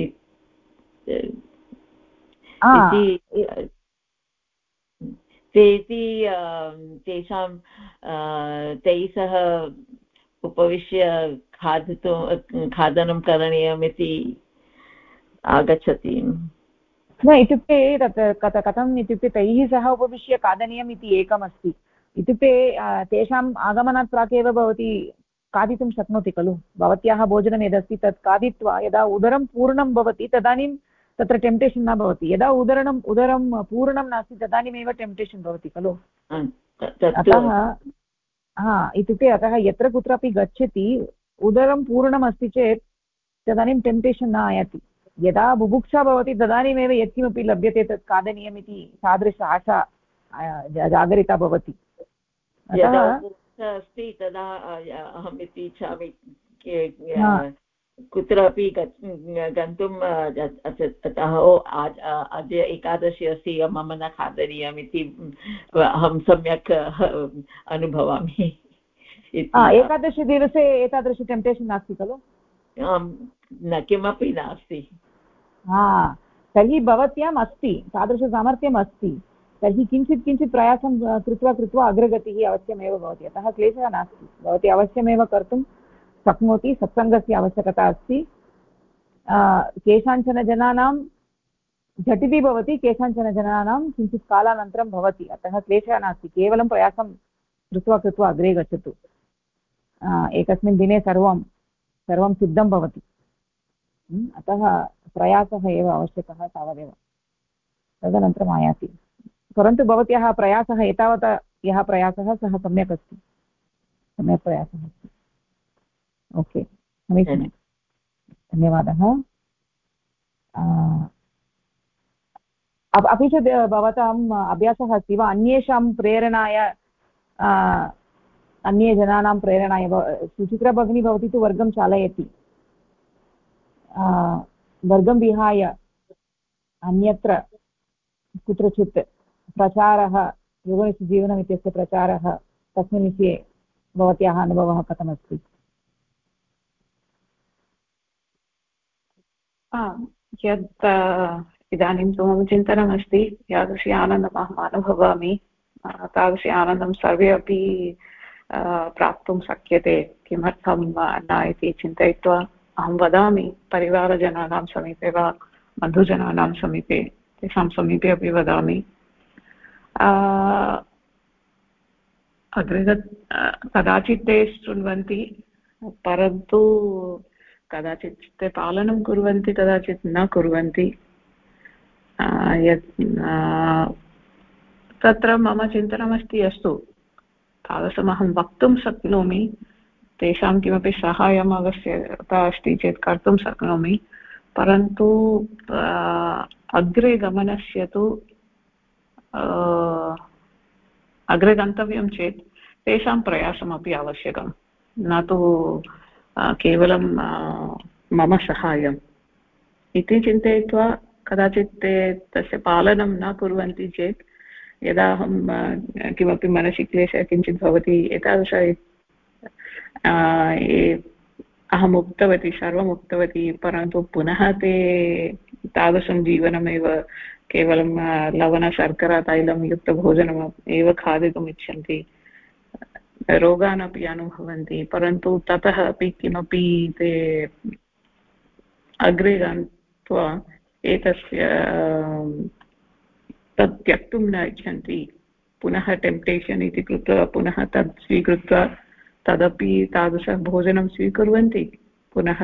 तेति तेषां तैः सह उपविश्य खादितुं खादनं करणीयम् इति आगच्छति। न इत्युक्ते तत् कथम् इत्युक्ते तैः सह उपविश्य खादनीयम् इति एकमस्ति। इत्युक्ते तेषाम् आगमनात् प्राक् एव भवती खादितुं शक्नोति खलु? भवत्याः भोजनं यदस्ति तत् खादित्वा यदा उदरं पूर्णं भवति तदानीं तत्र टेम्प्टेशन् न भवति। यदा उदरणम् उदरं पूर्णं नास्ति तदानीमेव टेम्प्टेशन् भवति खलु? अतः हा इत्युक्ते अतः यत्र कुत्रापि गच्छति उदरं पूर्णम् अस्ति चेत् तदानीं टेम्प्टेशन् न आयाति। यदा बुभुक्षा भवति तदानीमेव यत्किमपि लभ्यते तत् खादनीयमिति तादृश आशा जागरिता भवति। अस्ति तदा अहम् इति इच्छामि कुत्रापि गन्तुम् अतः अद्य एकादशी अस्ति मम न खादनीयम् इति अहं सम्यक् अनुभवामि एकादशीदिवसे एतादृश टेम्प्टेशन् नास्ति खलु? न किमपि नास्ति। तर्हि भवत्याम् अस्ति तादृशसामर्थ्यम् अस्ति। तर्हि किञ्चित् किञ्चित् प्रयासं कृत्वा कृत्वा अग्रगतिः अवश्यमेव भवति। अतः क्लेशः नास्ति। भवती अवश्यमेव कर्तुं शक्नोति। सत्सङ्गस्य आवश्यकता अस्ति। केषाञ्चन जनानां झटिति भवति, केषाञ्चन जनानां किञ्चित् कालानन्तरं भवति। अतः क्लेशः नास्ति। केवलं प्रयासं कृत्वा कृत्वा अग्रे गच्छतु। एकस्मिन् दिने सर्वं सर्वं सिद्धं भवति। अतः प्रयासः एव आवश्यकः तावदेव। तदनन्तरम् आयाति। परन्तु भवत्याः प्रयासः एतावता यः प्रयासः सः सम्यक् अस्ति। सम्यक् प्रयासः अस्ति। ओके समीचीनं धन्यवादः। अपि च भवताम् अभ्यासः अस्ति वा? अन्येषां प्रेरणाय अन्ये जनानां प्रेरणाय सुचित्रा भगिनी भवती तु वर्गं चालयति। वर्गं विहाय अन्यत्र कुत्रचित् प्रचारः योगनिष्ठजीवनम् इत्यस्य प्रचारः तस्मिन् विषये भवत्याः अनुभवः कथमस्ति? यत् इदानीं तु मम चिन्तनमस्ति, यादृशी आनन्दम् अहम् अनुभवामि तादृशी आनन्दं सर्वे अपि प्राप्तुं शक्यते, किमर्थं न इति चिन्तयित्वा अहं वदामि, परिवारजनानां समीपे वा बन्धुजनानां समीपे, तेषां समीपे अपि वदामि। अग्रे कदाचित् ते शृण्वन्ति परन्तु कदाचित् ते पालनं कुर्वन्ति कदाचित् न कुर्वन्ति यत् तत्र मम चिन्तनमस्ति अस्तु तादृशमहं वक्तुं शक्नोमि तेषां किमपि साहाय्यम् आवश्यकता अस्ति चेत् कर्तुं शक्नोमि परन्तु अग्रे गमनस्य तु अग्रे गन्तव्यं चेत् तेषां प्रयासमपि आवश्यकं। न तु केवलं मम सहायम्। इति चिन्तयित्वा कदाचित् ते तस्य पालनं न कुर्वन्ति चेत् यदा अहं किमपि मनसि क्लेशः किञ्चित् भवति, एतादृश अहम् उक्तवती, सर्वम् उक्तवती, परन्तु पुनः ते तादृशं जीवनमेव केवलं लवणशर्करा तैलं युक्तभोजनम् एव खादितुम् इच्छन्ति रोगान् अपि अनुभवन्ति, परन्तु ततः अपि किमपि ते अग्रे गत्वा एतस्य तत् त्यक्तुं न इच्छन्ति। पुनः टेम्प्टेशन् इति कृत्वा, पुनः तत् स्वीकृत्य तदपि तादृशभोजनं स्वीकुर्वन्ति। पुनः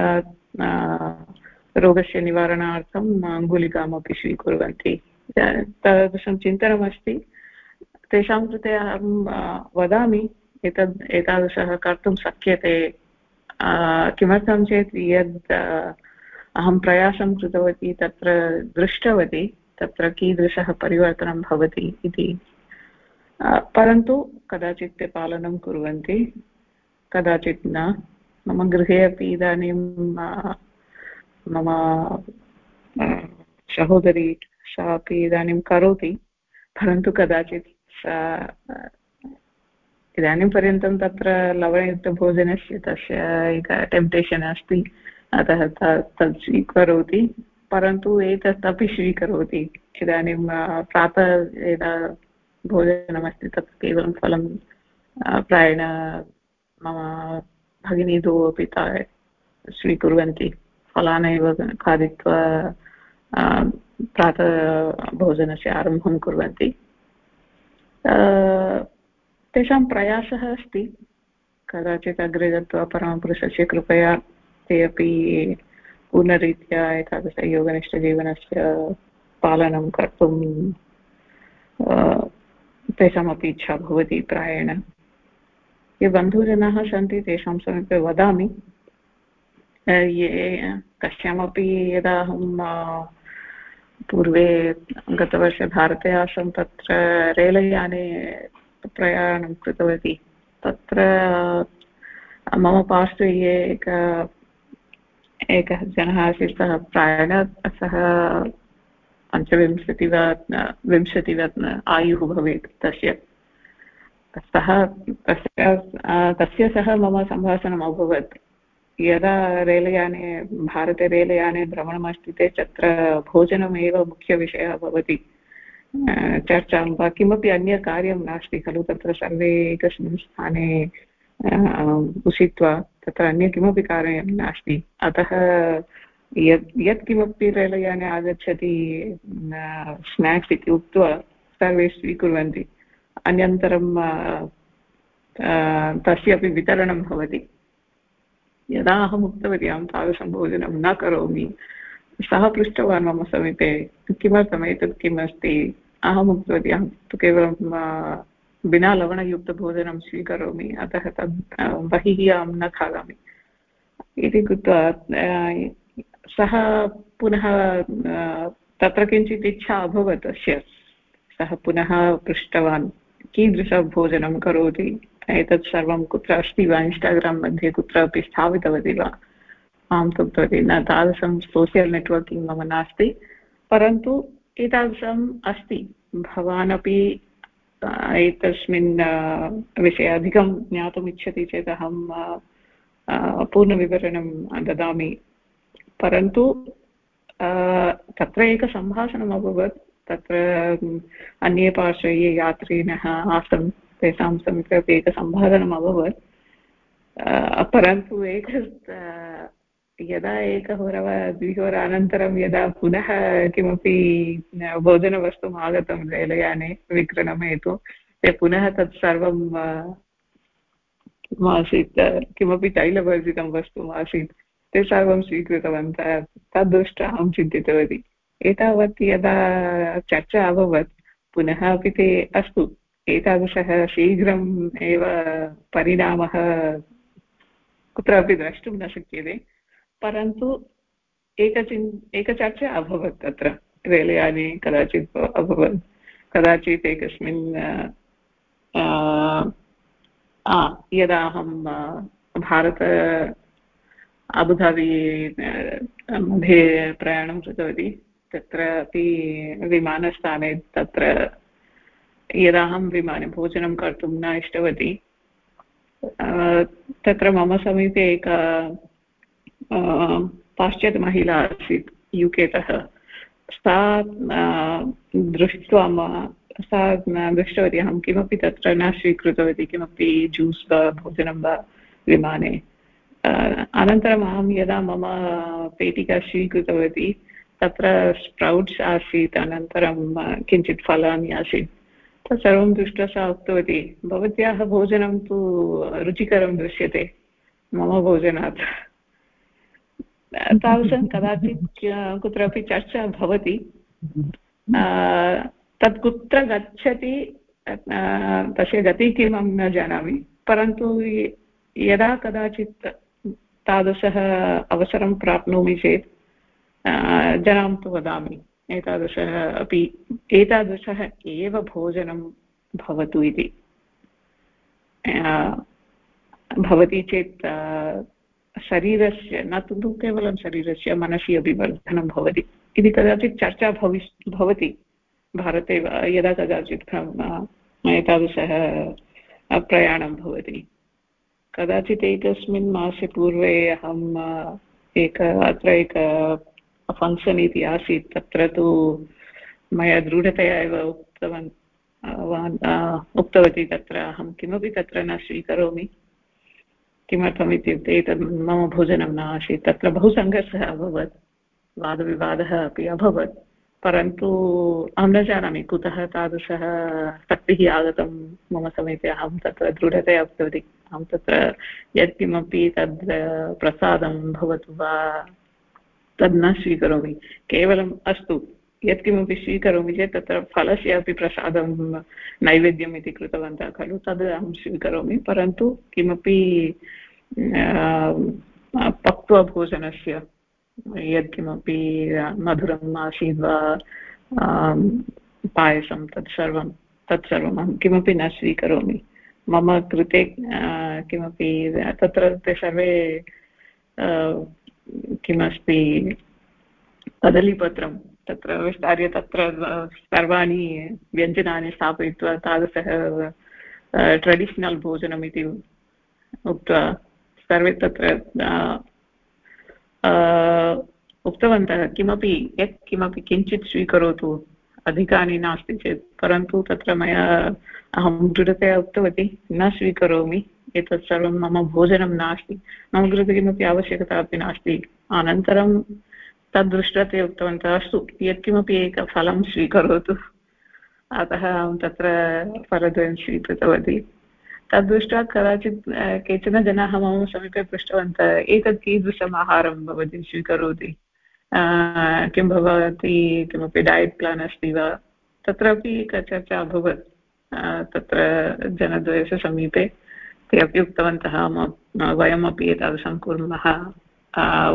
रोगस्य निवारणार्थं गुलिकामपि स्वीकुर्वन्ति। तादृशं चिन्तनमस्ति। तेषां कृते अहं वदामि, एतद्, एतादृशः कर्तुं शक्यते। किमर्थं चेत् यद् अहं प्रयासं कृतवती, तत्र दृष्टवती, तत्र कीदृशः परिवर्तनं भवति इति। परन्तु कदाचित् ते पालनं कुर्वन्ति, कदाचित् न। मम गृहे अपि इदानीं मम सहोदरी सा अपि इदानीं करोति, परन्तु कदाचित् सा इदानीं पर्यन्तं तत्र लवणयुक्तभोजनस्य तस्य एक टेम्प्टेशन् अस्ति, अतः तत् स्वीकरोति, परन्तु एतत् अपि स्वीकरोति। इदानीं प्रातः यदा भोजनमस्ति, तत् केवलं फलं प्रायेण मम भगिनी द्वौ अपि स्वीकुर्वन्ति। फलान् खादित्वा प्रातः भोजनस्य आरम्भं कुर्वन्ति तेषां प्रयासः अस्ति कदाचित् अग्रे गत्वा परमपुरुषस्य कृपया ते अपि पूर्णरीत्या एतादृशयोगनिष्ठजीवनस्य पालनं कर्तुं तेषामपि इच्छा भवति प्रायेण ये बन्धुजनाः सन्ति तेषां समीपे वदामि ये कस्यामपि यदा अहं पूर्वे गतवर्षे भारते आसं तत्र रेलयाने प्रयाणं कृतवती, तत्र मम पार्श्वे ये एक, एकः जनः आसीत्, सः प्रायेण सः पञ्चविंशति वा विंशति वा आयुः भवेत् तस्य। सः तस्य तस्य सह मम सम्भाषणम् अभवत्। यदा रेलयाने, भारते रेलयाने भ्रमणमस्ति चेत् तत्र भोजनमेव मुख्यविषयः भवति। चर्चां वा किमपि अन्यकार्यं नास्ति खलु, तत्र सर्वे एकस्मिन् स्थाने उषित्वा तत्र अन्य किमपि कार्यं नास्ति। अतः यत् यत्किमपि रेलयाने आगच्छति स्नाक्स् इति उक्त्वा सर्वे स्वीकुर्वन्ति। अन्यन्तरं तस्यापि वितरणं भवति। यदा अहम् उक्तवती अहं तादृशं भोजनं न करोमि। सः पृष्टवान् मम समीपे, किमर्थम् एतत् किम् अस्ति अहम् उक्तवती अहं तु केवलं विना लवणयुक्तभोजनं स्वीकरोमि, अतः तद् बहिः अहं न खादामि। इति कृत्वा सः पुनः तत्र किञ्चित् इच्छा अभवत् तस्य सः पुनः पृष्टवान्, कीदृशभोजनं करोति? एतत् सर्वं कुत्र अस्ति वा इन्स्टाग्राम् मध्ये कुत्रापि स्थापितवती वा? तु उक्तवती न, तादृशं सोशियल् नेट्वर्किङ्ग् मम नास्ति। परन्तु एतादृशम् अस्ति। भवान् एतस्मिन् विषये अधिकं ज्ञातुम् इच्छति चेत् अहं पूर्णविवरणं ददामि। परन्तु तत्र एकसम्भाषणम् अभवत्। तत्र अन्ये पार्श्वे ये यात्रिणः आसन्। तेषां समीपे अपि एकसम्भाषणम् अभवत्. परन्तु एक यदा एकहोरा वा द्विहोरानन्तरं यदा पुनः किमपि भोजनवस्तुम् आगतं रेलयाने विक्रयणहेतु ते पुनः तत् सर्वं किमासीत् किमपि तैलवर्जितं वस्तु आसीत्, ते सर्वं स्वीकृतवन्तः तद् दृष्ट्वा अहं चिन्तितवती। एतावत् यदा चर्चा अभवत्, पुनः अपि ते अस्तु। एतादृशः शीघ्रम् एव परिणामः कुत्रापि द्रष्टुं न शक्यते, परन्तु एकचिन्, एकचर्चा अभवत् तत्र, रेलयाने कदाचित् अभवत् कदाचित् एकस्मिन् यदा अहं भारत, अबुधाबि मध्ये प्रयाणं कृतवती तत्र अपि विमानस्थाने तत्र यदा अहं विमाने भोजनं कर्तुं न इष्टवती तत्र मम समीपे एका पाश्चात्यमहिला आसीत्, युकेतः। सा दृष्ट्वा सा दृष्टवती अहं किमपि तत्र न स्वीकृतवती, किमपि ज्यूस् वा, भोजनं वा, विमाने। अनन्तरम् अहं यदा मम पेटिका स्वीकृतवती, तत्र स्प्रौट्स् आसीत्, अनन्तरं किञ्चित् फलानि आसीत्। तत्सर्वं दृष्ट्वा सा उक्तवती भवत्याः भोजनं तु रुचिकरं दृश्यते मम भोजनात्। तादृशं कदाचित् कुत्रापि चर्चा भवति। तत् कुत्र गच्छति तस्य गतिः किम् अहं न जानामि परन्तु यदा कदाचित् तादृशः अवसरं प्राप्नोमि चेत् जनां तु वदामि। एतादृशः अपि, एतादृशः एव भोजनं भवतु इति। भवति चेत् शरीरस्य, न तु केवलं शरीरस्य, मनसि अपि वर्धनं भवति। इति कदाचित् चर्चा भविष्, भवति। भारते यदा कदाचित् एतादृशः प्रयाणं भवति। कदाचित् एकस्मिन् मासे पूर्वे अहम् एक, अत्र एक फङ्क्षन् इति आसीत्, तत्र तु मया दृढतया एव उक्तवन् उक्तवती तत्र अहं किमपि तत्र न स्वीकरोमि। किमर्थम् इत्युक्ते एतत् मम भोजनं न आसीत्। तत्र बहु सङ्घर्षः अभवत्, वादविवादः अपि अभवत्, परन्तु अहं न जानामि कुतः तादृशः शक्तिः आगतं मम समीपे। अहं तत्र दृढतया उक्तवती। अहं तत्र यत्किमपि तद् प्रसादं भवतु वा तद् न स्वीकरोमि। केवलम् अस्तु, यत्किमपि स्वीकरोमि चेत् तत्र फलस्य अपि प्रसादं नैवेद्यम् इति कृतवन्तः खलु, तद् अहं स्वीकरोमि। परन्तु किमपि पक्वभोजनस्य यत्किमपि मधुरम् आसीत् वा पायसं तत्सर्वं तत्सर्वम् अहं किमपि न स्वीकरोमि। मम कृते किमपि, तत्र ते सर्वे किमस्ति कदलीपत्रं, तत्र विस्तार्य तत्र सर्वाणि व्यञ्जनानि स्थापयित्वा तादृशः ट्रेडिशनल् भोजनम् इति उक्त्वा सर्वे तत्र उक्तवन्तः, किमपि यत् किमपि किञ्चित् स्वीकरोतु अधिकानि नास्ति चेत्, परन्तु तत्र मया अहं दृढतया उक्तवती, न स्वीकरोमि, एतत् सर्वं मम भोजनं नास्ति। मम कृते किमपि आवश्यकता अपि नास्ति। अनन्तरं तद्दृष्ट्वा ते उक्तवन्तः, अस्तु, यत्किमपि एकं फलं स्वीकरोतु। अतः अहं तत्र फलद्वयं स्वीकृतवती। तद्दृष्ट्वा कदाचित् केचन जनाः मम समीपे पृष्टवन्तः, एतत् कीदृशम् आहारं भवती स्वीकरोति? किं भवती, किमपि डयट् प्लान् अस्ति वा? तत्रापि एका चर्चा अभवत् तत्र जनद्वयस्य समीपे ते अपि उक्तवन्तः वयमपि एतादृशं कुर्मः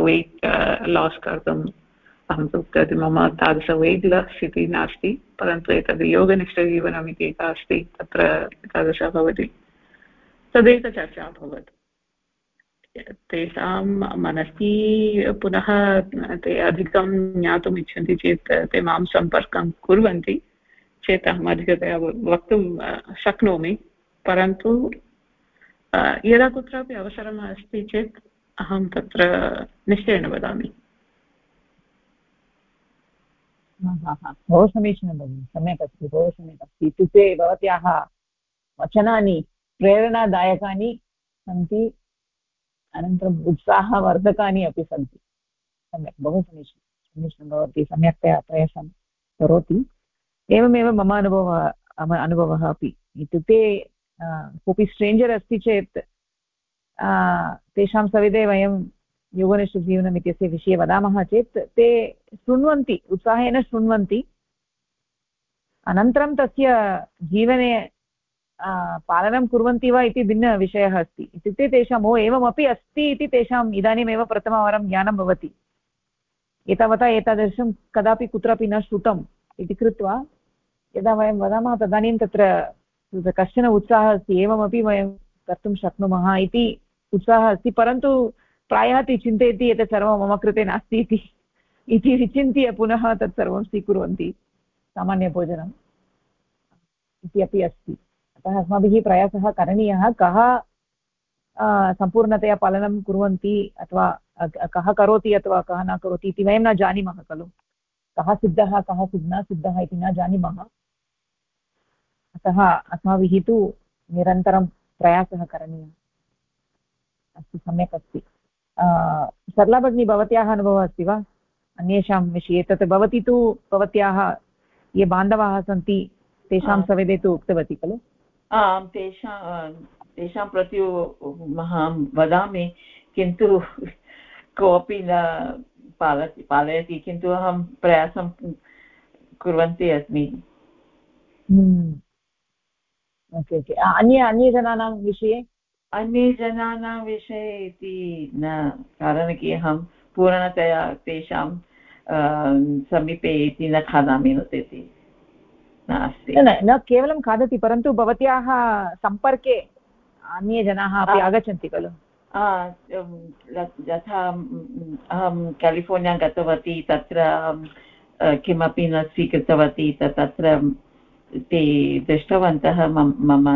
वेट् लास् कर्तुम् अहं तु उक्तवती, मम तादृश वेट् लास् इति नास्ति, परन्तु एतद् योगनिष्ठजीवनम् इति एका अस्ति, तत्र एतादृशः भवति। तदेकचर्चा अभवत्। तेषां मनसि पुनः ते अधिकं ज्ञातुम् इच्छन्ति चेत् ते माँ सम्पर्कं कुर्वन्ति, चेत् अहम् अधिकतया वक्तुं शक्नोमि। परन्तु यदा कुत्रापि अवसरः अस्ति चेत् अहं तत्र निश्चयेन वदामि। बहु समीचीनं भगिनि, सम्यक् अस्ति, बहु सम्यक् अस्ति। इत्युक्ते भवत्याः वचनानि प्रेरणादायकानि सन्ति। अनन्तरम् उत्साहवर्धकानि अपि सन्ति। सम्यक्, बहु समीचीनं समीचीनं भवती, सम्यक्तया प्रयासं करोति। एवमेव मम अनुभवः अनुभवः अपि। इत्युक्ते कोऽपि स्ट्रेञ्जर् अस्ति चेत् तेषां सविधे वयं योगनिष्ठजीवनम् इत्यस्य विषये वदामः चेत्, ते शृण्वन्ति, उत्साहेन शृण्वन्ति। अनन्तरं तस्य जीवने पालनं कुर्वन्ति वा इति भिन्नविषयः अस्ति। इत्युक्ते तेषाम् ओ एवमपि अस्ति इति तेषाम् इदानीमेव प्रथमवारं ज्ञानं भवति। एतावता एतादृशं कदापि कुत्रापि न श्रुतम् इति कृत्वा यदा वयं वदामः तदानीं तत्र कश्चन उत्साहः अस्ति, एवमपि वयं कर्तुं शक्नुमः इति उत्साहः अस्ति, परन्तु प्रायः ते चिन्तयति एतत् सर्वं मम कृते नास्ति इति विचिन्त्य पुनः तत् सर्वं स्वीकुर्वन्ति सामान्यभोजनम् इति अपि अस्ति। अतः अस्माभिः प्रयासः करणीयः। कः सम्पूर्णतया पालनं कुर्वन्ति अथवा कः करोति अथवा कः न करोति इति वयं न जानीमः खलु। कः सिद्धः कः न सिद्धः इति न जानीमः। अतः अस्माभिः तु निरन्तरं प्रयासः करणीयः। अस्तु सम्यक् अस्ति। सरला भगिनी भवत्याः अनुभवः अस्ति वा? अन्येषां विषये तत् भवती तु भवत्याः ये बान्धवाः सन्ति तेषां सविधे तु उक्तवती खलु? आं तेषां तेषां प्रति अहं वदामि किन्तु कोऽपि न पालति पालयति किन्तु अहं प्रयासं कुर्वन्ती अस्मि। हम्म। Okay okay. अन्य अन्यजनानां विषये? अन्यजनानां विषये इति न कारणं कि अहं पूर्णतया तेषां समीपे इति न खादामि इति नास्ति। न न केवलं खादति परन्तु भवत्याः सम्पर्के अन्ये जनाः अपि आगच्छन्ति खलु। यथा अहं केलिफोर्निया गतवती तत्र किमपि न स्वीकृतवती तत्र ते दृष्टवन्तः मम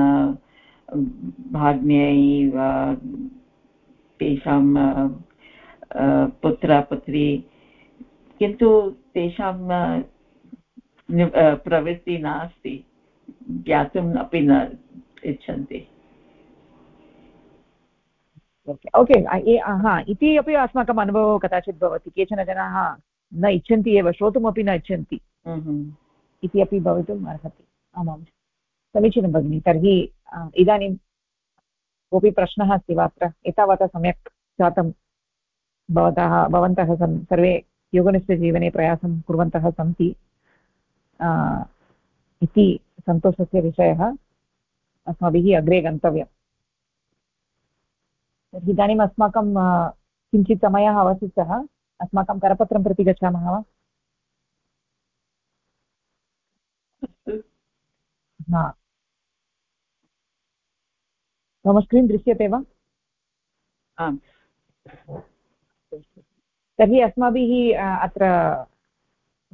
भाग्न्यै तेषां पुत्र पुत्री। किन्तु तेषां प्रवृत्तिः नास्ति ज्ञातुम् अपि न इच्छन्ति। ओके हा इति अपि अस्माकम् अनुभवः कदाचित् भवति केचन जनाः न इच्छन्ति एव श्रोतुमपि न इच्छन्ति। इति अपि भवितुम् अर्हति। आमां समीचीनं भगिनि तर्हि इदानीं कोऽपि प्रश्नः अस्ति वा अत्र? एतावता सम्यक् जातं भवतः भवन्तः सर्वे योगनिष्ठजीवने प्रयासं कुर्वन्तः सन्ति। इति सन्तोषस्य विषयः अस्माभिः अग्रे गन्तव्यम्। तर्हि इदानीम् अस्माकं किञ्चित् समयः अवशिष्टः। अस्माकं करपत्रं प्रति गच्छामः वा? हा। मम स्क्रीन् दृश्यते वा? आम्। तर्हि अस्माभिः अत्र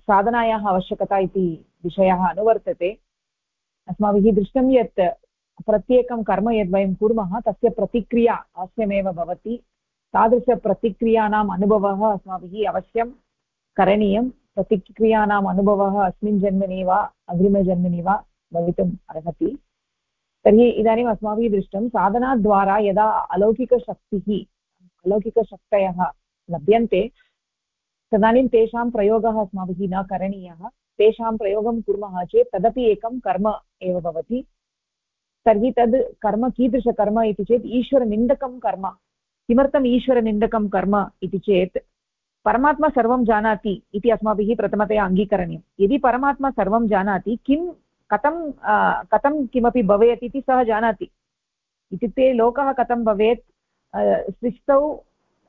साधनायाः आवश्यकता इति विषयः अनुवर्तते। अस्माभिः दृष्टं यत् प्रत्येकं कर्म यद् वयं कुर्मः, तस्य प्रतिक्रिया अवश्यमेव भवति। तादृशप्रतिक्रियाणाम् अनुभवः अस्माभिः अवश्यं करणीयं। प्रतिक्रियाणाम् अनुभवः अस्मिन् जन्मनि वा, अग्रिमजन्मनि वा भवितुम् अर्हति। तर्हि इदानीम् अस्माभिः दृष्टं साधनाद्वारा यदा अलौकिकशक्तिः, अलौकिकशक्तयः लभ्यन्ते तदानीं तेषां प्रयोगः अस्माभिः न करणीयः। तेषां प्रयोगं कुर्मः चेत् तदपि एकं कर्म एव भवति। तर्हि तद् कर्म कीदृशकर्म इति चेत् ईश्वरनिन्दकं कर्म। किमर्थम् ईश्वरनिन्दकं कर्म इति चेत् परमात्मा सर्वं जानाति इति अस्माभिः प्रथमतया अङ्गीकरणीयं। यदि परमात्मा सर्वं जानाति, किं, कथं कथं किमपि भवेत् इति सः जानाति। इत्युक्ते लोकः कथं भवेत् सृष्टौ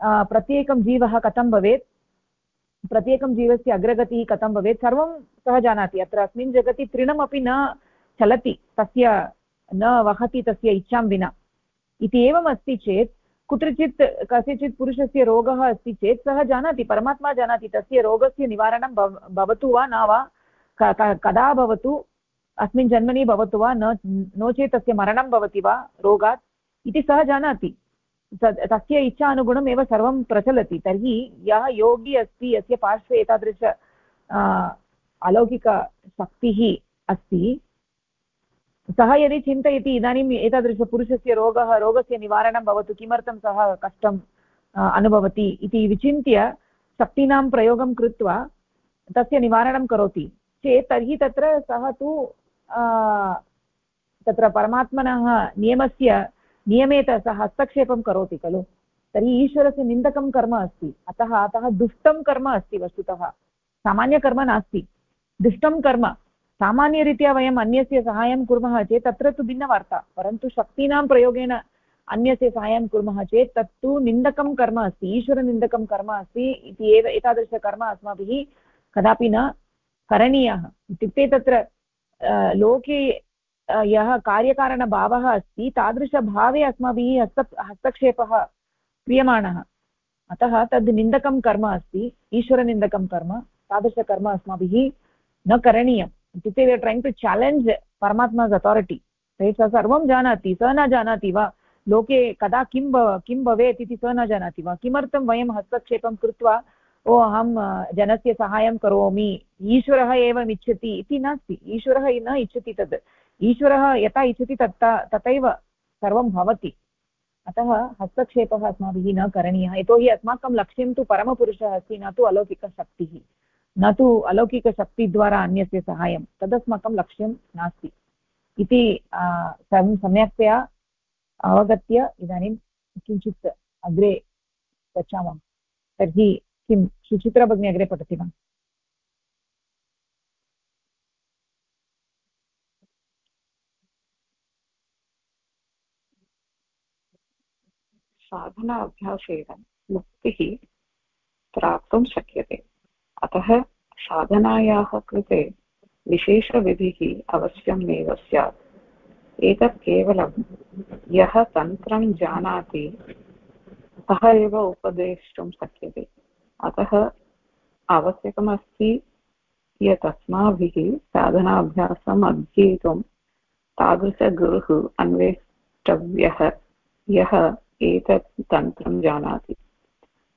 प्रत्येकं जीवः कथं भवेत् प्रत्येकं जीवस्य अग्रगतिः कथं भवेत् सर्वं सः जानाति। अत्र अस्मिन् जगति तृणमपि न चलति, तस्य न वहति तस्य इच्छां विना। इति एवम् अस्ति चेत्, कुत्रचित् कस्यचित् पुरुषस्य रोगः अस्ति चेत् सः जानाति, परमात्मा जानाति तस्य रोगस्य निवारणं भवतु वा न वा कदा भवतु, अस्मिन् जन्मनि भवतु वा न, नो चेत् तस्य मरणं भवति वा रोगात्, इति सः जानाति। तस्य इच्छानुगुणम् एव सर्वं प्रचलति। तर्हि यः योगी अस्ति, यस्य पार्श्वे एतादृश अलौकिकशक्तिः अस्ति, सः यदि चिन्तयति, इदानीम् एतादृशपुरुषस्य रोगः, रोगस्य निवारणं भवतु, किमर्थं सः कष्टम् अनुभवति इति विचिन्त्य शक्तीनां प्रयोगं कृत्वा तस्य निवारणं करोति। चेत् तर्हि तत्र सः तु तत्र परमात्मनः नियमस्य नियमे सः हस्तक्षेपं करोति खलु? तर्हि ईश्वरस्य निन्दकं कर्म अस्ति। अतः अतः दुष्टं कर्म अस्ति वस्तुतः। सामान्यकर्म नास्ति। दुष्टं कर्म। सामान्यरीत्या वयम् अन्यस्य सहायं कुर्मः चेत् तत्र तु भिन्नवार्ता। परन्तु शक्तीनां प्रयोगेन अन्यस्य सहायं कुर्मः चेत् तत्तु निन्दकं कर्म अस्ति। ईश्वरनिन्दकं कर्म अस्ति इति एव एतादृशकर्म अस्माभिः कदापि न करणीयः। इत्युक्ते तत्र लोके यः कार्यकारणभावः अस्ति, तादृशभावे अस्माभिः हस्त, हस्तक्षेपः क्रियमाणः। अतः तद् निन्दकं कर्म अस्ति, ईश्वरनिन्दकं कर्म, तादृशकर्म अस्माभिः न करणीयम्। इत्युक्ते वि आर् ट्रैङ्ग् टु चालेञ्ज् परमात्मास् अथारिटि सः सर्वं जानाति, स न जानाति वा? लोके कदा किं भव किं भवेत् इति स न जानाति वा? किमर्थं वयं हस्तक्षेपं कृत्वा, ओ, अहं जनस्य सहायं करोमि, ईश्वरः एवम् इच्छति इति नास्ति। ईश्वरः न इच्छति तद्। ईश्वरः यथा इच्छति तथा तथैव सर्वं भवति। अतः हस्तक्षेपः अस्माभिः न करणीयः। यतोहि अस्माकं लक्ष्यं तु परमपुरुषः अस्ति, न तु अलौकिकशक्तिः। न तु अलौकिकशक्तिद्वारा अन्यस्य सहायं। तदस्माकं लक्ष्यं नास्ति। इति सर्वं सम्यक्तया अवगत्य इदानीं किञ्चित् अग्रे गच्छामः तर्हि किं, सुचित्रा भगिनी अग्रे पठति वा? साधना अभ्यासेन मुक्तिः प्राप्तुं शक्यते। अतः साधनायाः कृते विशेषविधिः अवश्यम् एव स्यात्। एतत् केवलं यः तन्त्रं जानाति, सः एव उपदेष्टुं शक्यते। अतः आवश्यकमस्ति यत् अस्माभिः साधनाभ्यासम् अध्येतुं तादृशगुरुः अन्वेष्टव्यः। यः एतत् तन्त्रं जानाति।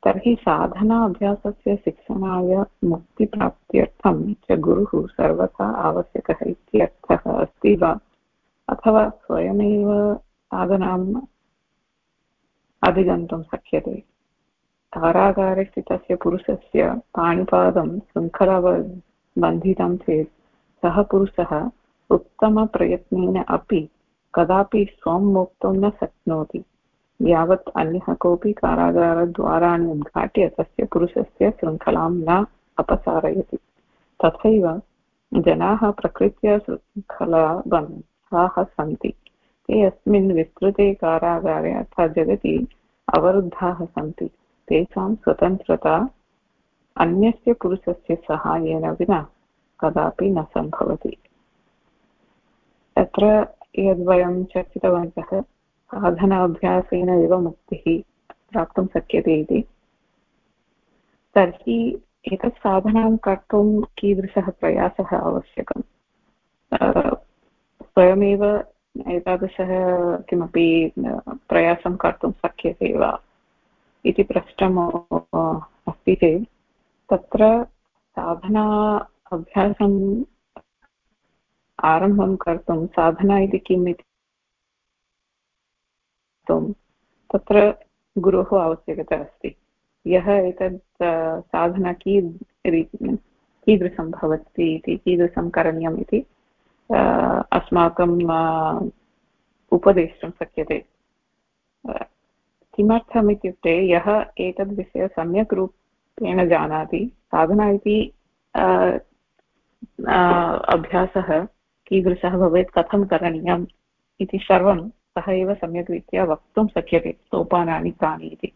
तर्हि साधनाभ्यासस्य शिक्षणाय मुक्तिप्राप्त्यर्थं च गुरुः सर्वथा आवश्यकः इत्यर्थः अस्ति वा? अथवा स्वयमेव साधनाम् अधिगन्तुं शक्यते? कारागारे स्थितस्य पुरुषस्य पाणिपादं शृङ्खलाबन्धितं चेत् सः पुरुषः उत्तमप्रयत्नेन अपि कदापि स्वं मोक्तुं न शक्नोति। यावत् अन्यः कोऽपि कारागारद्वाराणि उद्घाट्य तस्य पुरुषस्य शृङ्खलां न अपसारयति। तथैव जनाः प्रकृत्या शृङ्खलाबन्धाः सन्ति। ते अस्मिन् विस्तृते कारागारे अर्थात् जगति अवरुद्धाः सन्ति। तेषां स्वतन्त्रता अन्यस्य पुरुषस्य सहायेन विना कदापि न सम्भवति। तत्र यद्वयं चर्चितवन्तः साधनाभ्यासेन एव मुक्तिः प्राप्तुं शक्यते इति। तर्हि एतत् साधनां कर्तुं कीदृशः प्रयासः आवश्यकम्? स्वयमेव एतादृशः किमपि प्रयासं कर्तुं शक्यते वा? इति प्रश्नम् अस्ति चेत्। तत्र साधना अभ्यासम् आरम्भं कर्तुं साधना इति किम् इति कर्तुं तत्र गुरोः आवश्यकता अस्ति। यः एतत् साधना की कीदृशं भवति इति, कीदृशं करणीयम् इति अस्माकं उपदेष्टुं शक्यते। किमर्थम् इत्युक्ते, यः एतद् विषये सम्यक् रूपेण जानाति, साधना इति अभ्यासः कीदृशः भवेत्, कथं करणीयम् इति सर्वं सः एव सम्यक् रीत्या वक्तुं शक्यते सोपानानि कानि इति।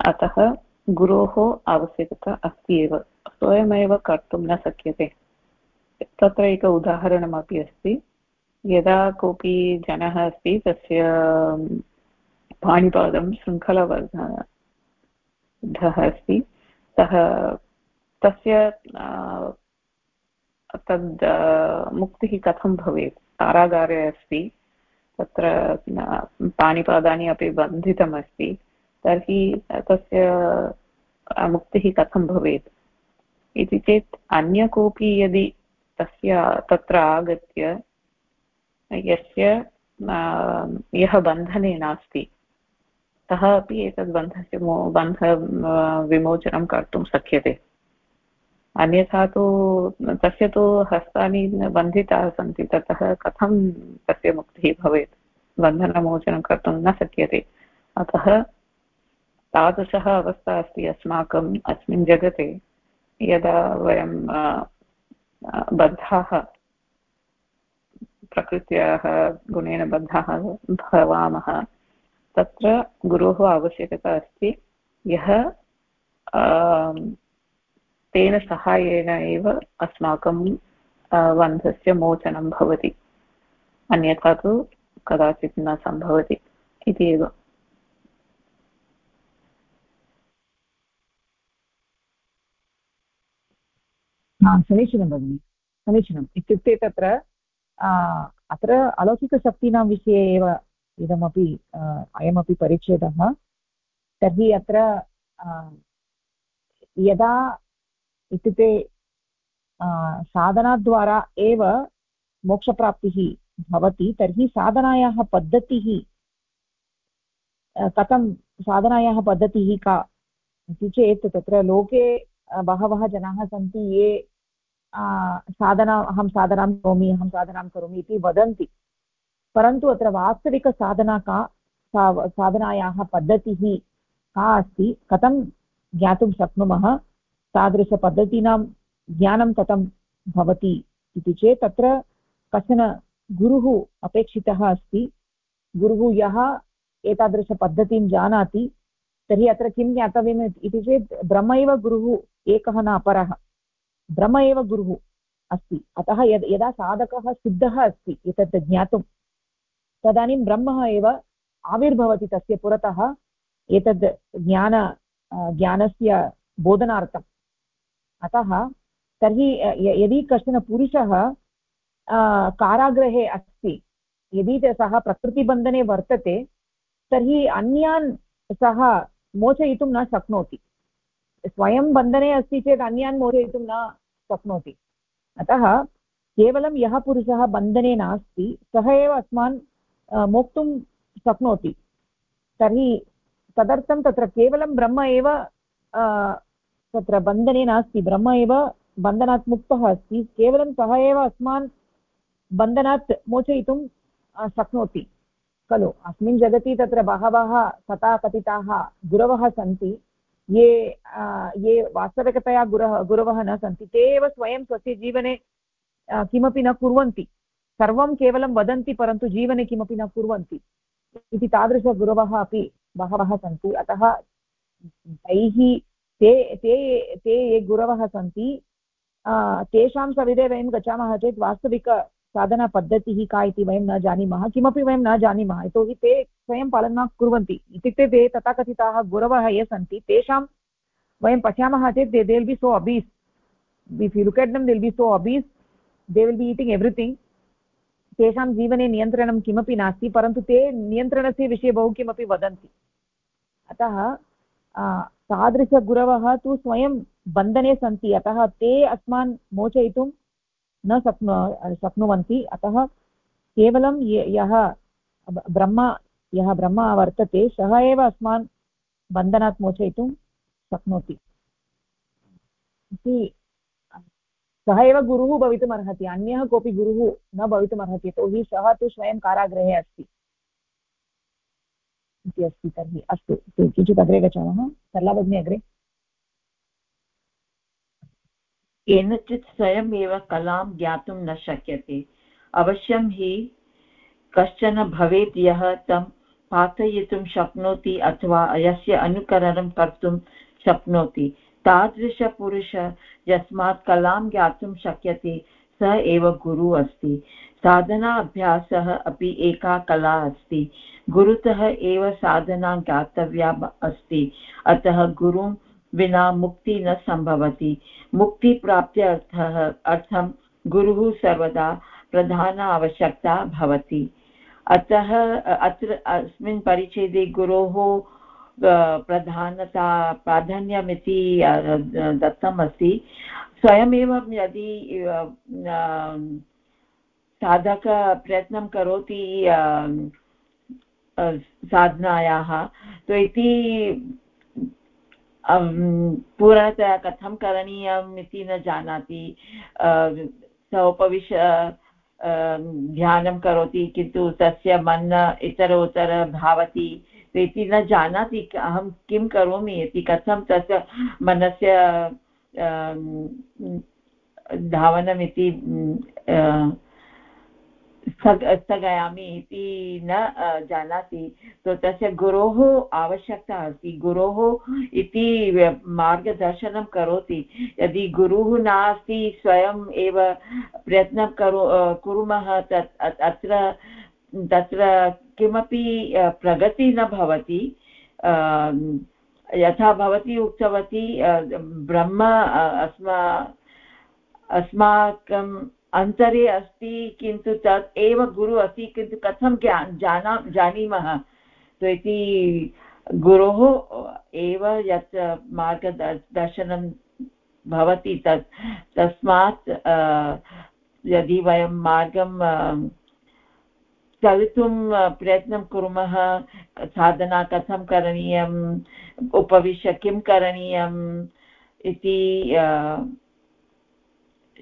अतः गुरोः आवश्यकता अस्ति एव, स्वयमेव कर्तुं न शक्यते। तत्र एक उदाहरणमपि अस्ति। यदा कोऽपि जनः अस्ति, तस्य पाणिपादं शृङ्खलबद्धः अस्ति, सः तस्य तद् मुक्तिः कथं भवेत्? कारागारे अस्ति तत्र पाणिपादानि अपि बन्धितमस्ति, तर्हि तस्य मुक्तिः कथं भवेत्? इति चेत् अन्य कोऽपि यदि तस्य, तत्र आगत्य यस्य यः बन्धने नास्ति सः अपि एतद् बन्धस्य बन्ध विमोचनं कर्तुं शक्यते। अन्यथा तु, तस्य तु हस्तानि बन्धिताः सन्ति, ततः कथं तस्य मुक्तिः भवेत्? बन्धनमोचनं कर्तुं न शक्यते। अतः तादृशः अवस्था अस्ति अस्माकम्, अस्मिन् जगते। यदा वयं बद्धाः, प्रकृत्याः गुणेन बद्धाः भवामः, तत्र गुरोः आवश्यकता अस्ति। यः तेन सहायेन एव अस्माकं बन्धस्य मोचनं भवति। अन्यथा तु कदाचित् न सम्भवति इति एव। समीचीनं भगिनि समीचीनम् इत्युक्ते तत्र अत्र अलौकिकशक्तीनां विषये एव इदमपि अयमपि परिच्छेदः। तर्हि अत्र यदा इत्युक्ते साधनाद्वारा एव मोक्षप्राप्तिः भवति, तर्हि साधनायाः पद्धतिः, कथं साधनायाः पद्धतिः का इति चेत् तत्र लोके बहवः जनाः सन्ति ये साधना, अहं साधनां करोमि, अहं साधनां करोमि इति वदन्ति। परन्तु अत्र वास्तविकसाधना का, सा, साधनायाः पद्धतिः का अस्ति, कथं ज्ञातुं शक्नुमः? तादृशपद्धतीनां ज्ञानं कथं भवति इति चेत् तत्र कश्चन गुरुः अपेक्षितः अस्ति। गुरुः यः एतादृशपद्धतिं जानाति, तर्हि अत्र किं ज्ञातव्यम् इति चेत् ब्रह्म एव गुरुः एकः न अपरः। ब्रह्म एव गुरुः अस्ति। अतः यद्, यदा साधकः सिद्धः अस्ति, एतत् ज्ञातुं, तदानीं ब्रह्मः एव आविर्भवति तस्य पुरतः। एतद् ज्ञान, ज्ञानस्य बोधनार्थम्। अतः तर्हि यदि कश्चन पुरुषः कारागृहे अस्ति, यदि सः प्रकृतिबन्धने वर्तते, तर्हि अन्यान् सः मोचयितुं न शक्नोति। स्वयं बन्धने अस्ति चेत् अन्यान् मोचयितुं न शक्नोति। अतः केवलं यः पुरुषः बन्धने नास्ति, सः एव अस्मान् मोक्तुं शक्नोति। तर्हि तदर्थं तत्र केवलं ब्रह्म एव तत्र बन्धने नास्ति। ब्रह्म एव बन्धनात् मुक्तः अस्ति। केवलं सः एव अस्मान् बन्धनात् मोचयितुं शक्नोति। खलु? अस्मिन् जगति तत्र बहवः तथाकथिताः गुरवः सन्ति। ये ये वास्तविकतया गुरः गुरवः न सन्ति, ते एव स्वयं स्वस्य जीवने किमपि न कुर्वन्ति। सर्वं केवलं वदन्ति, परन्तु जीवने किमपि न कुर्वन्ति। इति तादृशगुरवः अपि बहवः सन्ति। अतः तैः ते ते ते ये गुरवः सन्ति। तेषां सविधे वयं गच्छामः चेत् वास्तविकसाधनपद्धतिः का इति वयं न जानीमः, किमपि वयं न जानीमः। यतोहि ते स्वयं पालनं कुर्वन्ति। इत्युक्ते ते तथाकथिताः गुरवः ये सन्ति, तेषां वयं पश्यामः चेत् they will be so obese if you look they'll be so obese they will be eating everything तेषां जीवने नियन्त्रणं किमपि नास्ति, परन्तु ते नियन्त्रणस्य विषये बहु किमपि वदन्ति। अतः तादृशगुरवः तु स्वयं बन्धने सन्ति, अतः ते अस्मान् मोचयितुं न शक्नु, शक्नुवन्ति। अतः केवलं यः ब्रह्म यः ब्रह्म वर्तते, सः एव अस्मान् बन्धनात् मोचयितुं शक्नोति। इति सः एव गुरुः भवितुमर्हति, अन्यः कोऽपि गुरुः न भवितुमर्हति, यतोहि सः तु स्वयं कारागृहे अस्ति। इति अस्ति तर्हि। अस्तु किञ्चित् अग्रे गच्छामः। सरला भगिनी अग्रे। केनचित् स्वयमेव कलां ज्ञातुं न शक्यते। अवश्यं हि कश्चन भवेत् यः तं पाठयितुं शक्नोति अथवा यस्य अनुकरणं कर्तुं शक्नोति। तादृशपुरुष यस्मात् कलां ज्ञातुं शक्यते। स एव गुरुः अस्ति। साधना अभ्यासः अपि एका कला अस्ति। गुरुतः एव साधना ज्ञातव्या अस्ति। अतः गुरुं विना मुक्ति न सम्भवति। मुक्तिप्राप्त्यर्थः अर्थं गुरुः सर्वदा प्रधान आवश्यकता भवति। अतः अत्र अस्मिन् परिच्छेदे गुरोः प्रधानता प्राधान्यमिति दत्तम् अस्ति स्वयमेव यदि साधक प्रयत्नं करोति साधनायाः तो इति पूर्णतया कथं करणीयम् इति न जानाति स उपविश्य ध्यानं करोति, किन्तु तस्य मन इतरोत्तर धावति इति न जानाति, अहं किं करोमि इति, कथं तस्य मनस्य धावनमिति स्थग स्थगयामि इति न जानाति। तो तस्य गुरोः आवश्यकता अस्ति। गुरोः इति मार्गदर्शनं करोति। यदि गुरुः नास्ति स्वयम् एव प्रयत्नं करो कुर्मः, तत् अत्र, तत्र किमपि प्रगति न भवति। यथा भवती, उक्तवती ब्रह्म अस्मा, अस्माकं अन्तरे अस्ति, किन्तु तत् एव गुरु अस्ति, किन्तु कथं जाना, जानीमः? तो इति गुरोः एव यत् मार्गदर्शनं भवति तत्, तस्मात् यदि वयं मार्गं चलितुं प्रयत्नं कुर्मः, साधना कथं करणीयम् उपविश्य किं करणीयम् इति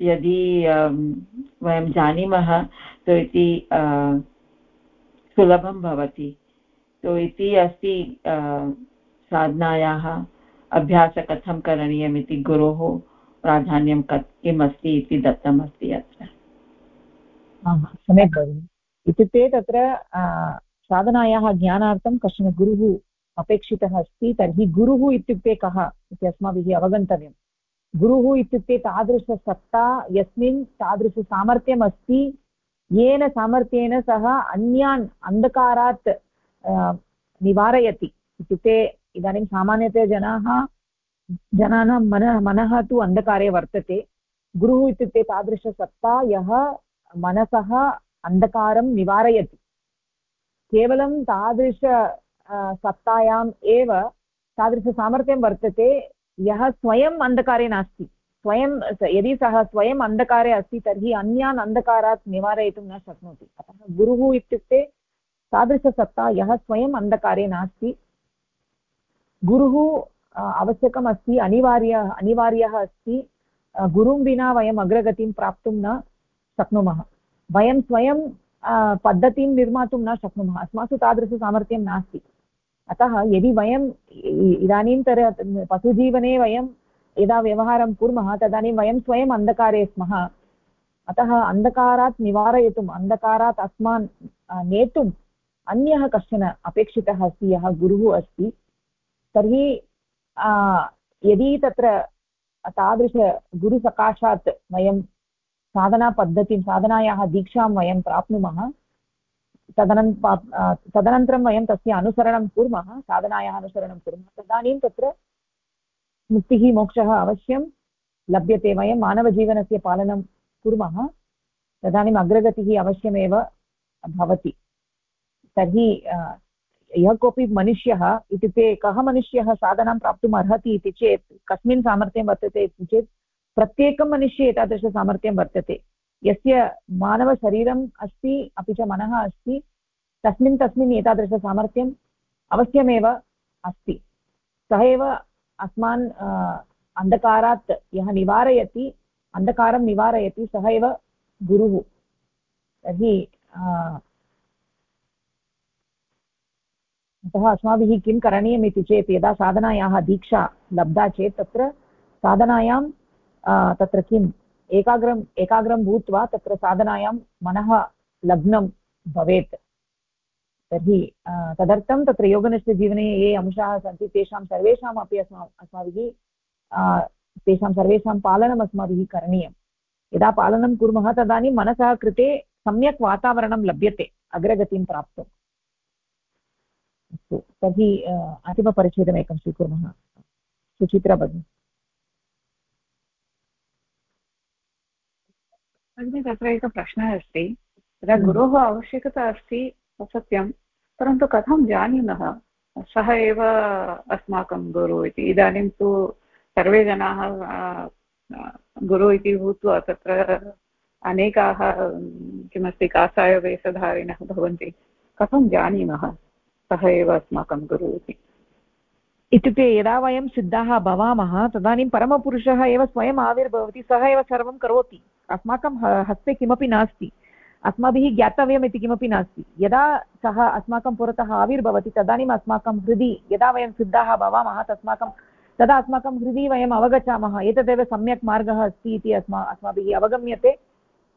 यदि वयं जानीमः तो इति सुलभं भवति। तो इति अस्ति साधनायाः अभ्यासः कथं करणीयम् इति गुरोः प्राधान्यं किम् अस्ति इति दत्तमस्ति अत्र। सम्यक् भगिनि। इत्युक्ते तत्र साधनायाः ज्ञानार्थं कश्चन गुरुः अपेक्षितः अस्ति, तर्हि गुरुः इत्युक्ते कः इति अस्माभिः अवगन्तव्यं। गुरुः इत्युक्ते तादृशसत्ता, यस्मिन् तादृशसामर्थ्यम् अस्ति येन सामर्थ्येन सः अन्यान् अन्धकारात् निवारयति। इत्युक्ते इदानीं सामान्यतया जनाः, जनानां मनः मनः तु अन्धकारे वर्तते। गुरुः इत्युक्ते तादृशसत्ता, यः मनसः अन्धकारं निवारयति। केवलं तादृश सत्तायाम् एव तादृशसामर्थ्यं वर्तते, यः स्वयम् अन्धकारे नास्ति। स्वयं, यदि सः स्वयम् अन्धकारे अस्ति, तर्हि अन्यान् अन्धकारात् निवारयितुं न शक्नोति। अतः गुरुः इत्युक्ते तादृशसत्ता यः स्वयम् अन्धकारे नास्ति, गुरुः आवश्यकम् अस्ति, अनिवार्य, अनिवार्यः अस्ति गुरुं विना वयम् अग्रगतिं प्राप्तुं न शक्नुमः। वयं स्वयं पद्धतिं निर्मातुं न शक्नुमः। अस्मासु तादृशसामर्थ्यं नास्ति। अतः यदि वयम् इदानीन्तन पशुजीवने वयं यदा व्यवहारं कुर्मः, तदानीं वयं स्वयम् अन्धकारे स्मः। अतः अन्धकारात् निवारयितुम्, अन्धकारात् अस्मान् नेतुम् अन्यः कश्चन अपेक्षितः अस्ति, यः गुरुः अस्ति। तर्हि यदि तत्र तादृशगुरुसकाशात् वयं साधनापद्धतिं, साधनायाः दीक्षां वयं प्राप्नुमः तदनं तदनन्तरं वयं तस्य अनुसरणं कुर्मः, साधनायाः अनुसरणं कुर्मः। तदानीं तत्र मुक्तिः, मोक्षः अवश्यं लभ्यते। वयं मानवजीवनस्य पालनं कुर्मः, तदानीम् अग्रगतिः अवश्यमेव भवति। तर्हि यः कोऽपि मनुष्यः इत्युक्ते कः मनुष्यः साधनां प्राप्तुम् अर्हति इति चेत्, कस्मिन् सामर्थ्यं वर्तते इति चेत्, प्रत्येकं मनुष्ये एतादृशसामर्थ्यं वर्तते। यस्य मानवशरीरम् अस्ति, अपि च मनः अस्ति, तस्मिन् तस्मिन् एतादृशसामर्थ्यम् अवश्यमेव अस्ति। सः एव अस्मान् अन्धकारात् यः निवारयति, अन्धकारं निवारयति, सः एव गुरुः। तर्हि अतः अस्माभिः किं करणीयम् इति चेत् यदा साधनायाः दीक्षा लब्धा चेत् तत्र साधनायां तत्र किम् एकाग्रम् एकाग्रं भूत्वा तत्र साधनायां मनः लग्नं भवेत्। तर्हि तदर्थं तत्र योगनिष्ठजीवने ये अंशाः सन्ति, तेषां सर्वेषामपि अस्मा अस्माभिः तेषां सर्वेषां पालनम् अस्माभिः करणीयम् यदा पालनं कुर्मः, तदानीं मनसः कृते सम्यक् वातावरणं लभ्यते, अग्रगतिं प्राप्तुम् अस्तु, तर्हि अन्तिमपरिच्छेदमेकं स्वीकुर्मः। सुचित्रा भगिनी। भगिनि तत्र एकः प्रश्नः अस्ति। यदा हम्म। गुरोः आवश्यकता अस्ति सत्यं परन्तु कथं जानीमः? सः एव अस्माकं गुरु इति। इदानीं तु सर्वे जनाः गुरु इति भूत्वा तत्र अनेकाः किमस्ति कासायवेषधारिणः भवन्ति। कथं जानीमः? सः एव अस्माकं गुरु इति। इत्युक्ते यदा वयं सिद्धाः भवामः तदानीं परमपुरुषः एव स्वयम् आविर्भवति सः एव सर्वं करोति। अस्माकं हस्ते किमपि नास्ति, अस्माभिः ज्ञातव्यम् इति किमपि नास्ति। यदा सः अस्माकं पुरतः आविर्भवति, तदानीम् अस्माकं हृदि, यदा वयं सिद्धाः भवामः, तस्माकं, तदा अस्माकं हृदि वयम् अवगच्छामः, एतदेव सम्यक् मार्गः अस्ति इति अस्मा, अस्माभिः अवगम्यते,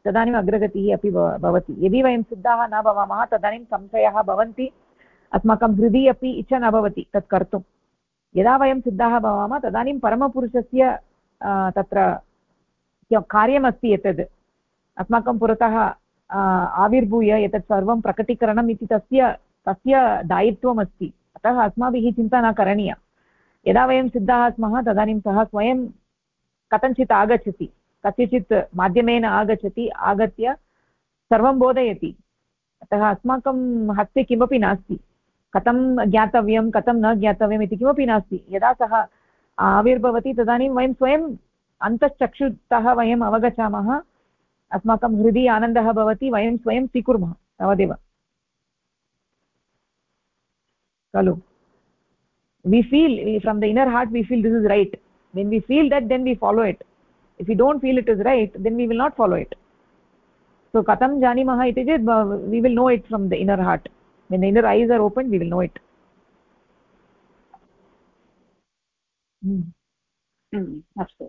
तदानीम् अग्रगतिः अपि भवति। यदि वयं सिद्धाः न भवामः तदानीं संशयाः भवन्ति, अस्माकं हृदि अपि इच्छा न भवति तत् कर्तुं। यदा वयं सिद्धाः भवामः, तदानीं परमपुरुषस्य तत्र कार्यमस्ति एतद्, अस्माकं पुरतः आविर्भूय एतत् सर्वं प्रकटीकरणम् इति तस्य तस्य दायित्वम् अस्ति अतः अस्माभिः चिन्ता न करणीया। यदा वयं सिद्धाः स्मः, तदानीं सः स्वयं कथञ्चित् आगच्छति, कस्यचित् माध्यमेन आगच्छति, आगत्य सर्वं बोधयति। अतः अस्माकं हस्ते किमपि नास्ति। कथं ज्ञातव्यं, कथं न ज्ञातव्यम् इति किमपि नास्ति। यदा सः आविर्भवति, तदानीं वयं स्वयं अन्तश्चक्षुतः वयम् अवगच्छामः। अस्माकं हृदि आनन्दः भवति, वयं स्वयं स्वीकुर्मः। तावदेव। खलु। We feel from the inner heart we feel this is right then we feel that then we follow it if you don't feel it is right then we will not follow it so कथं जानीमः इति चेत् we will know it from the inner heart then the inner eyes are open we will know it अस्तु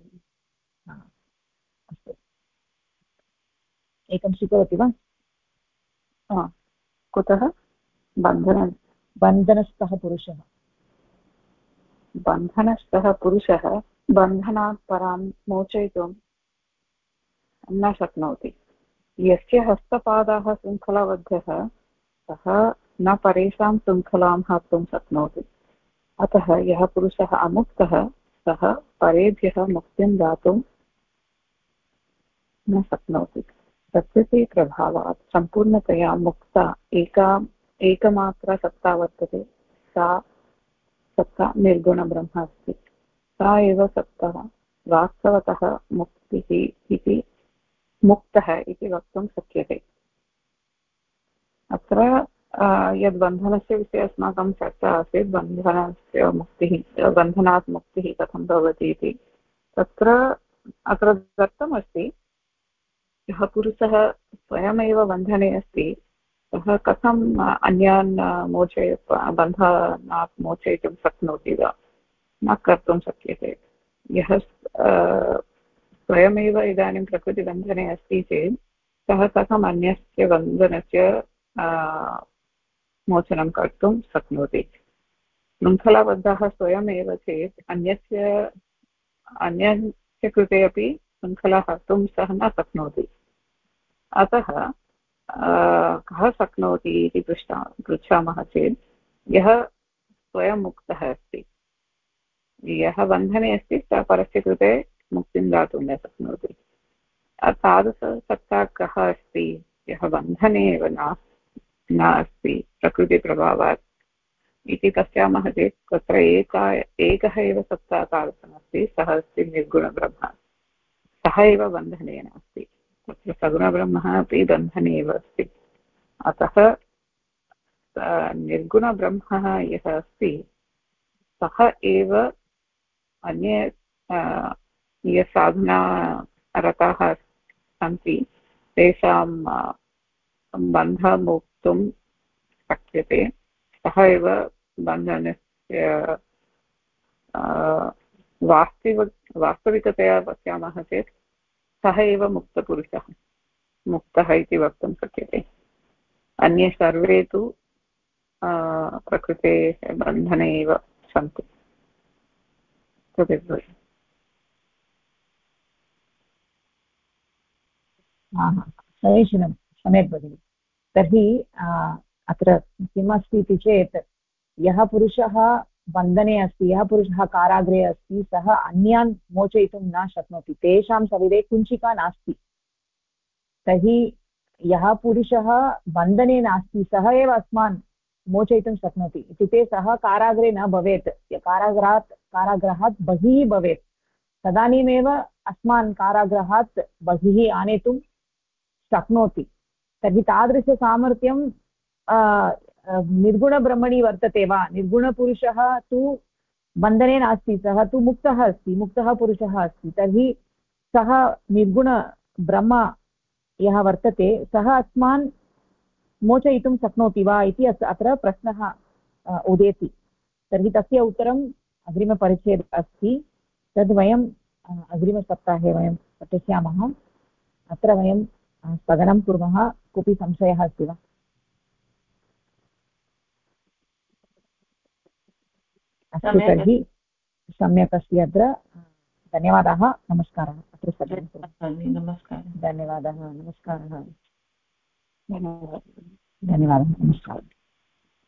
एकं स्वीकरोति वा? कुतः? बन्धन बन्धनस्थः पुरुषः। बन्धनस्थः पुरुषः बन्धनात् परां मोचयितुं न शक्नोति। यस्य हस्तपादाः शृङ्खलाबद्धः सः न परेषां शृङ्खलां हर्तुं शक्नोति। अतः यः पुरुषः अमुक्तः सः परेभ्यः मुक्तिं दातुं न शक्नोति। प्रकृतिप्रभावात् सम्पूर्णतया मुक्ता, एका, एकमात्रा सत्ता वर्तते, सा सत्ता निर्गुणब्रह्म अस्ति सा एव सत्ता, वास्तवतः मुक्तिः इति, मुक्तः इति वक्तुं शक्यते। अत्र यद् बन्धनस्य विषये अस्माकं चर्चा आसीत्, बन्धनस्य मुक्तिः, बन्धनात् मुक्तिः कथं भवति इति, तत्र, अत्र दत्तमस्ति यः पुरुषः स्वयमेव बन्धने अस्ति, सः कथम् अन्यान् मोचय, बन्धनात् मोचयितुं शक्नोति वा? न कर्तुं शक्यते। यः स्वयमेव इदानीं प्रकृतिबन्धने अस्ति चेत्, सः कथम् अन्यस्य बन्धनस्य मोचनं कर्तुं शक्नोति। शृङ्खलाबद्धः स्वयमेव चेत् अन्यस्य अन्यस्य कृते अपि शृङ्खला कर्तुं सः न शक्नोति। अतः कः शक्नोति इति पृष्टा, पृच्छामः चेत्, यः स्वयं मुक्तः अस्ति। यः बन्धने अस्ति, सः परस्य कृते मुक्तिं दातुं न शक्नोति। तादृशसत्ता कः अस्ति? यः बन्धने एव न नास्ति प्रकृतिप्रभावात् इति पश्यामः चेत्, तत्र एका, एकः एव सत्ता तादृशमस्ति, सः अस्ति निर्गुणब्रह्म। सः एव बन्धने नास्ति तत्र सगुणब्रह्मः अपि बन्धने एव अस्ति। अतः निर्गुणब्रह्मः यः अस्ति, सः एव अन्ये ये साधनारताः सन्ति, तेषां बन्धमोक्तुं शक्यते। सः एव बन्धनस्य वास्तविक, वास्तविकतया पश्यामः चेत् सः एव मुक्तपुरुषः। मुक्तः इति वक्तुं शक्यते। अन्ये सर्वे तु प्रकृतेः बन्धने एव सन्ति। समीचीनं, सम्यक् भगिनि। तर्हि अत्र किमस्ति इति चेत्, यः पुरुषः बन्धने अस्ति, यः पुरुषः कारागृहे अस्ति, सः अन्यान् मोचयितुं न शक्नोति, तेषां सविधे कुञ्चिका नास्ति। तर्हि यः पुरुषः बन्धने नास्ति, सः एव अस्मान् मोचयितुं शक्नोति। इत्युक्ते सः कारागृहे न भवेत् कारागृहात् कारागृहात् बहिः भवेत्। तदानीमेव अस्मान् कारागृहात् बहिः आनेतुं शक्नोति। तर्हि तादृशसामर्थ्यं निर्गुणब्रह्मणि वर्तते वा? निर्गुणपुरुषः तु बन्धने नास्ति, सः तु मुक्तः अस्ति, मुक्तः पुरुषः अस्ति। तर्हि सः निर्गुणब्रह्म यः वर्तते, सः अस्मान् मोचयितुं शक्नोति वा इति अत्र प्रश्नः उदेति। तर्हि तस्य उत्तरम् अग्रिमपरिच्छेदः अस्ति। तद् वयम् अग्रिमसप्ताहे वयं पठिष्यामः। अत्र वयं स्थगनं कुर्मः, कोऽपि संशयः अस्ति वा? अस्तु तर्हि सम्यक् अस्ति अत्र. धन्यवादाः. नमस्कारः. अत्र नमस्कारः. धन्यवादः. नमस्कारः. धन्यवादः. नमस्कारः.